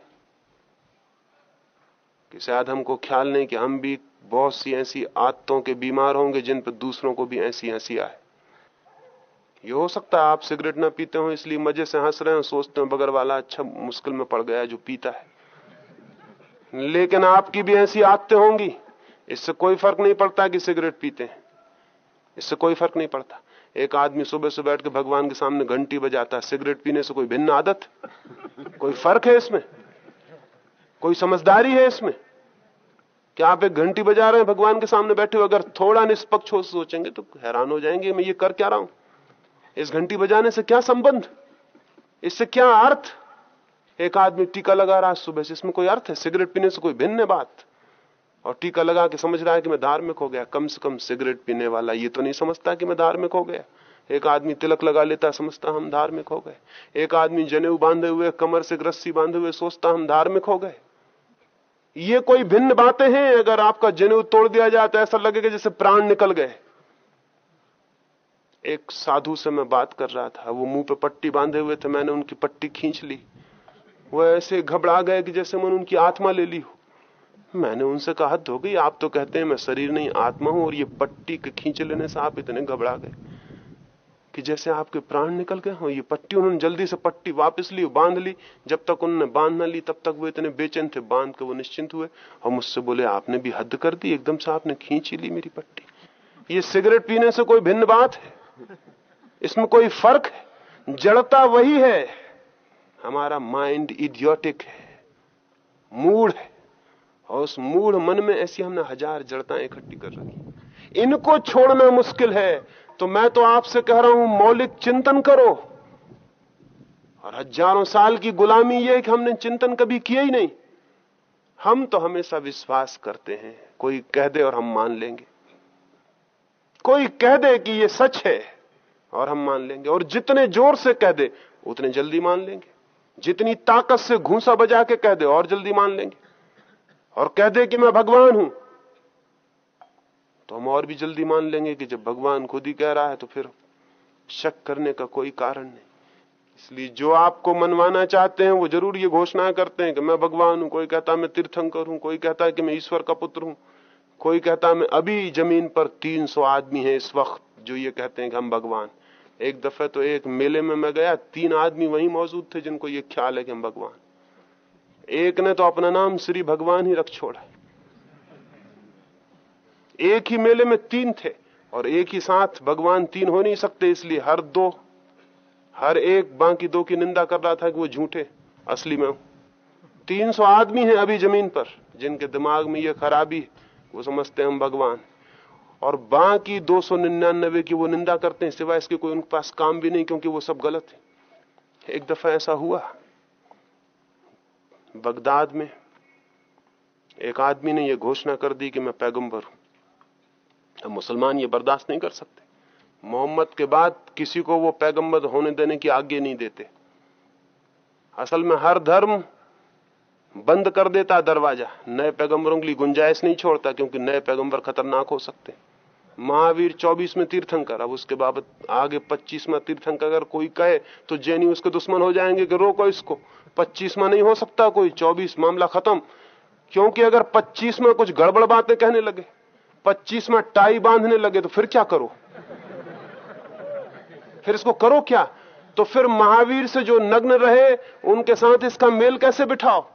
कि शायद हमको ख्याल नहीं कि हम भी बहुत सी ऐसी आदतों के बीमार होंगे जिन पर दूसरों को भी ऐसी हँसी आए। ये हो सकता है आप सिगरेट ना पीते हो, इसलिए मज़े से हंस रहे हो, सोचते हो बगल वाला अच्छा मुश्किल में पड़ गया जो पीता है। लेकिन आपकी भी ऐसी आदतें होंगी। इससे कोई फ़र्क नहीं पड़ता कि सिगरेट पीते हैं। इससे कोई फ़र्क नहीं पड़ता। एक आदमी सुबह से बैठ के भगवान के सामने घंटी बजाता है, सिगरेट पीने से कोई भिन्न आदत? कोई फ़र्क है इसमें? कोई समझदारी है इसमें? क्या आप एक घंटी बजा रहे हैं भगवान के सामने बैठे हो अगर थोड़ा निष्पक्ष हो, सोचेंगे तो हैरान हो जाएँगे, मैं ये कर क्या रहा हूँ? इस घंटी बजाने से क्या संबंध? इससे क्या अर्थ? एक आदमी टीका लगा रहा है सुबह से, इसमें कोई अर्थ है? सिगरेट पीने से कोई भिन्न बात? और टीका लगा के समझ रहा है कि मैं धार्मिक हो गया। कम से कम सिगरेट पीने वाला, ये तो नहीं समझता कि मैं धार्मिक हो गया। एक आदमी तिलक लगा लेता समझता हम धार्मिक हो गए। एक आदमी जनेऊ बांधे हुए, कमर से रस्सी बांधे हुए, सोचता हम धार्मिक हो गए। ये कोई भिन्न बातें हैं, अगर आपका जनेऊ तोड़ दिया जाए तो ऐसा लगेगा जैसे प्राण निकल गए। एक साधु से मैं बात कर रहा था, वो मुँह पे पट्टी बांधे हुए थे, मैंने उनकी पट्टी खींच ली। वो ऐसे घबरा गए कि जैसे मैंने उनकी आत्मा ले ली हो। मैंने उनसे कहा हो गई आप तो कहते हैं मैं शरीर नहीं, आत्मा हूँ और ये पट्टी के खींच लेने से आप इतने घबरा गए। कि जैसे आपके प्राण निकल गए, हो, ये पट्टी उन्होंने जल्दी से पट्टी वापस ली बाँध ली। जब तक उन्होंने बाँध न ली, तब तक वो इतने बेचैन थे, बाँध के वो निश्चिंत हुए। और मुझसे बोले, आपने भी हद कर दी, एकदम से आपने खींच ही ली मेरी पट्टी। ये सिगरेट पीने से कोई भिन्न बात है। इसमें कोई फ़र्क है। जड़ता वही है। हमारा माइंड इडियोटिक है। मूड है। और उस मूड मन में ऐसी हमने हज़ार जड़ताएँ इकट्ठी कर रखी इनको छोड़ना मुश्किल है। तो मैं तो आपसे कह रहा हूँ, मौलिक चिंतन करो। और हज़ारों साल की गुलामी यह कि हमने चिंतन कभी किया ही नहीं। हम तो हमेशा विश्वास करते हैं, कोई कह दे और हम मान लेंगे। कोई कह दे कि यह सच है और हम मान लेंगे। और जितने ज़ोर से कह दे, उतने जल्दी मान लेंगे। जितनी ताकत से घूसा बजा के कह दे, और जल्दी मान लेंगे। और कह दे कि मैं भगवान हूँ तो हम और भी जल्दी मान लेंगे कि जब भगवान खुद ही कह रहा है तो फिर शक करने का कोई कारण नहीं। इसलिए जो आपको मनवाना चाहते हैं, वो ज़रूर ये घोषणा करते हैं कि मैं भगवान हूँ, कोई कहता मैं तीर्थंकर हूँ, कोई कहता है कि मैं ईश्वर का पुत्र हूँ, कोई कहता मैं अभी ज़मीन पर 300 आदमी हैं इस वक्त जो ये कहते हैं कि हम भगवान। एक दफे तो एक मेले में मैं गया, तीन आदमी वहीं मौजूद थे जिनको ये ख्याल है कि हम भगवान। एक ने तो अपना नाम श्री भगवान ही रख छोड़ा एक ही मेले में तीन थे और एक ही साथ भगवान तीन हो नहीं सकते, इसलिए हर दो, हर एक बाकी दो की निंदा कर रहा था कि वो झूठे, असली में तीन सौ आदमी हैं अभी ज़मीन पर, जिनके दिमाग में ये खराबी वो समझते हैं हम भगवान। और बाकी दो सौ निन्यानबे की वो निंदा करते हैं, सिवाय इसके कोई उनके पास काम भी नहीं, क्योंकि वो सब गलत है। एक दफ़ा ऐसा हुआ। बगदाद में एक आदमी ने यह घोषणा कर दी कि मैं पैगंबर हूँ। अब मुसलमान ये बर्दाश्त नहीं कर सकते। मोहम्मद के बाद किसी को वो पैगंबर होने देने की आज्ञा नहीं देते। असल में हर धर्म बंद कर देता दरवाज़ा। नए पैगंबरों के लिए गुंजाइश नहीं छोड़ता क्योंकि नए पैगंबर खतरनाक हो सकते महावीर चौबीस में तीर्थंकर, अब उसके बाबत आगे में तीर्थंकर अगर कोई कहे तो जैनी उसके दुश्मन हो जाएँगे कि रोको इसको। में नहीं हो सकता कोई, चौबीस, मामला खत्म। क्योंकि अगर पच्चीस में कुछ गड़बड़ बातें कहने लगे पच्चीस में टाई बांधने लगे तो फिर क्या करो? फिर इसको करो क्या? तो फिर महावीर से जो नग्न रहे, उनके साथ इसका मेल कैसे बिठाओ?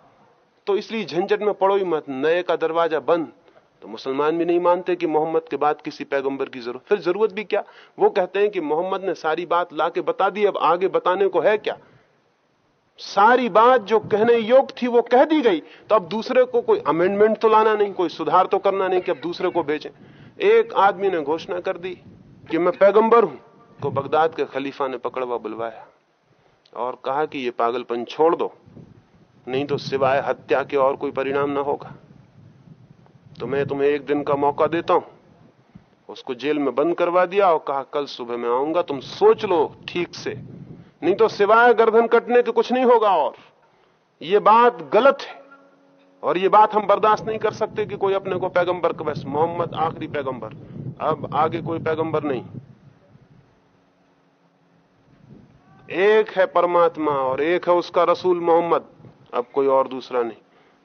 तो इसलिए झंझट में पड़ो ही मत, नए का दरवाज़ा बंद। तो मुसलमान भी नहीं मानते कि मोहम्मद के बाद किसी पैगंबर की ज़रूरत फिर ज़रूरत भी क्या? वो कहते हैं कि मोहम्मद ने सारी बात लाके बता दी, अब आगे बताने को है क्या? सारी बात जो कहने योग्य थी वो कह दी गई। तो अब दूसरे को कोई अमेंडमेंट तो लाना नहीं, कोई सुधार तो करना नहीं कि अब दूसरे को भेजें। एक आदमी ने घोषणा कर दी कि मैं पैगंबर हूँ, को बगदाद के खलीफा ने पकड़वा बुलवाया और कहा कि ये पागलपन छोड़ दो, नहीं तो सिवाय हत्या के और कोई परिणाम ना होगा। तो मैं तुम्हें एक दिन का मौका देता हूँ। उसको जेल में बंद करवा दिया और कहा, कल सुबह मैं आऊँगा, तुम सोच लो ठीक से। नहीं तो सिवाय गर्दन कटने के कुछ नहीं होगा और। ये बात गलत है। और ये बात हम बर्दाश्त नहीं कर सकते कि कोई अपने को पैगंबर बस, मोहम्मद आखिरी पैगंबर। अब आगे कोई पैगंबर नहीं। एक है परमात्मा और एक है उसका रसूल मोहम्मद। अब कोई और दूसरा नहीं।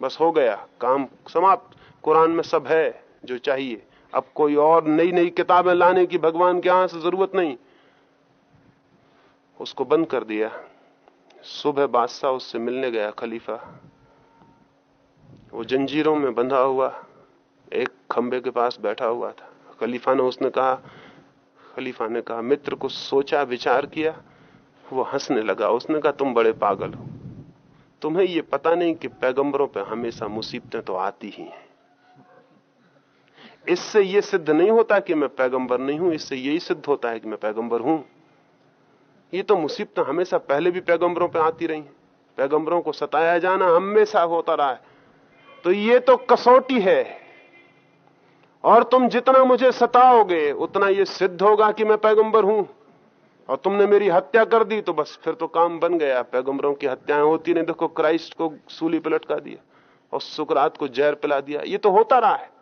बस हो गया, काम समाप्त। कुरान में सब है जो चाहिए। अब कोई और नई नई किताबें लाने की भगवान के यहाँ से ज़रूरत नहीं। उसको बंद कर दिया। सुबह बादशाह उससे मिलने गया खलीफा। वो जंजीरों में बंधा हुआ, एक खंबे के पास बैठा हुआ था। खलीफा ने उसने कहा, खलीफा ने कहा, मित्र को सोचा, विचार किया? वो हंसने लगा। उसने कहा, तुम बड़े पागल हो। तुम्हें ये पता नहीं कि पैगंबरों पे हमेशा मुसीबतें तो आती ही हैं। इससे ये सिद्ध नहीं होता कि मैं पैगंबर नहीं हूँ। इससे यही सिद्ध होता है कि मैं पैगंबर हूँ। ये तो मुसीबतें हमेशा पहले भी पैगंबरों पे आती रही हैं। पैगंबरों को सताया जाना हमेशा होता रहा है। तो ये तो कसौटी है। और तुम जितना मुझे सताओगे, उतना ये सिद्ध होगा कि मैं पैगंबर हूँ। और तुमने मेरी हत्या कर दी तो बस फिर तो काम बन गया। पैगंबरों की हत्याएँ होती नहीं, देखो क्राइस्ट को सूली पे लटका दिया और सुकरात को जहर पिला दिया। ये तो होता रहा है।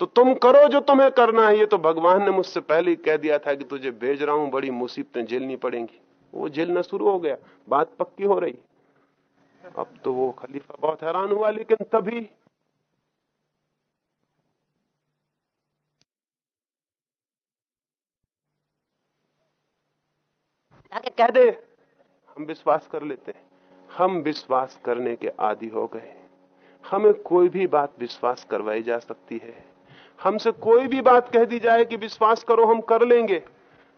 तो तुम करो जो तुम्हें करना है। ये तो भगवान ने मुझसे पहले ही कह दिया था कि तुझे भेज रहा हूँ बड़ी मुसीबतें झेलनी पड़ेंगी। वो झेलना शुरू हो गया। बात पक्की हो रही। अब तो वो खलीफा बहुत हैरान हुआ लेकिन तभी कह दे। हम विश्वास कर लेते हैं। हम विश्वास करने के आदि हो गए। हमें कोई भी बात विश्वास करवाई जा सकती है। हमसे कोई भी बात कह दी जाए कि विश्वास करो, हम कर लेंगे।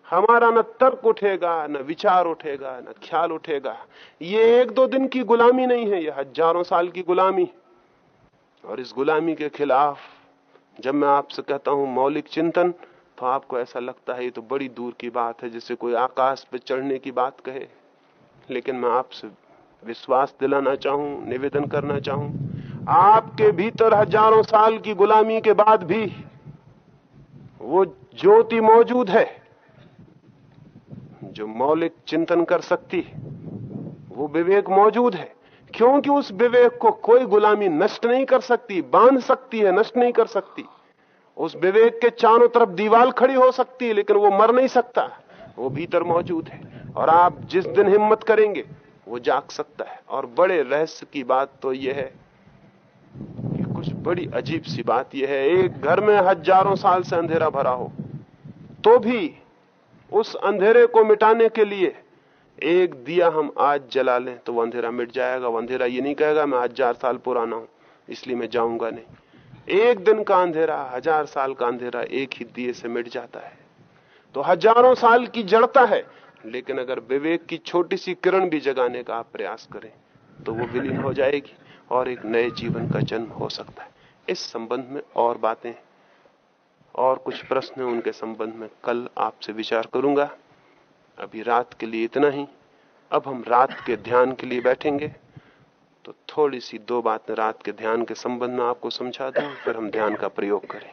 हमारा न तर्क उठेगा, न विचार उठेगा, न ख्याल उठेगा। ये एक दो दिन की गुलामी नहीं है, यह हज़ारों साल की गुलामी। और इस गुलामी के खिलाफ जब मैं आपसे कहता हूँ मौलिक चिंतन तो आपको ऐसा लगता है, ये तो बड़ी दूर की बात है, जैसे कोई आकाश पे चढ़ने की बात कहे। लेकिन मैं आपसे विश्वास दिलाना चाहूँ, निवेदन करना चाहूँ आपके भीतर हज़ारों साल की गुलामी के बाद भी वो ज्योति मौजूद है। जो मौलिक चिंतन कर सकती है, वो विवेक मौजूद है। क्योंकि उस विवेक को कोई गुलामी नष्ट नहीं कर सकती, बाँध सकती है, नष्ट नहीं कर सकती। उस विवेक के चारों तरफ़ दीवाल खड़ी हो सकती है, लेकिन वो मर नहीं सकता। वो भीतर मौजूद है। और आप जिस दिन हिम्मत करेंगे, वो जाग सकता है। और बड़े रहस्य की बात तो यह है कि कुछ बड़ी अजीब सी बात यह है। एक घर में हज़ारों साल से अंधेरा भरा हो तो भी उस अंधेरे को मिटाने के लिए एक दिया हम आज जला लें तो अंधेरा मिट जाएगा। अंधेरा ये नहीं कहेगा, मैं हज़ार साल पुराना हूँ, इसलिए मैं जाऊँगा नहीं। एक दिन का अंधेरा, हज़ार साल का अंधेरा एक ही दिए से मिट जाता है। तो हज़ारों साल की जड़ता है, लेकिन अगर विवेक की छोटी सी किरण भी जगाने का आप प्रयास करें तो वो विलीन हो जाएगी। और एक नए जीवन का जन्म हो सकता है। इस संबंध में और बातें, और कुछ प्रश्न उनके संबंध में कल आपसे विचार करूँगा। अभी रात के लिए इतना ही। अब हम रात के ध्यान के लिए बैठेंगे। तो थोड़ी सी दो बातें रात के ध्यान के संबंध में आपको समझा दूँ, फिर हम ध्यान का प्रयोग करें।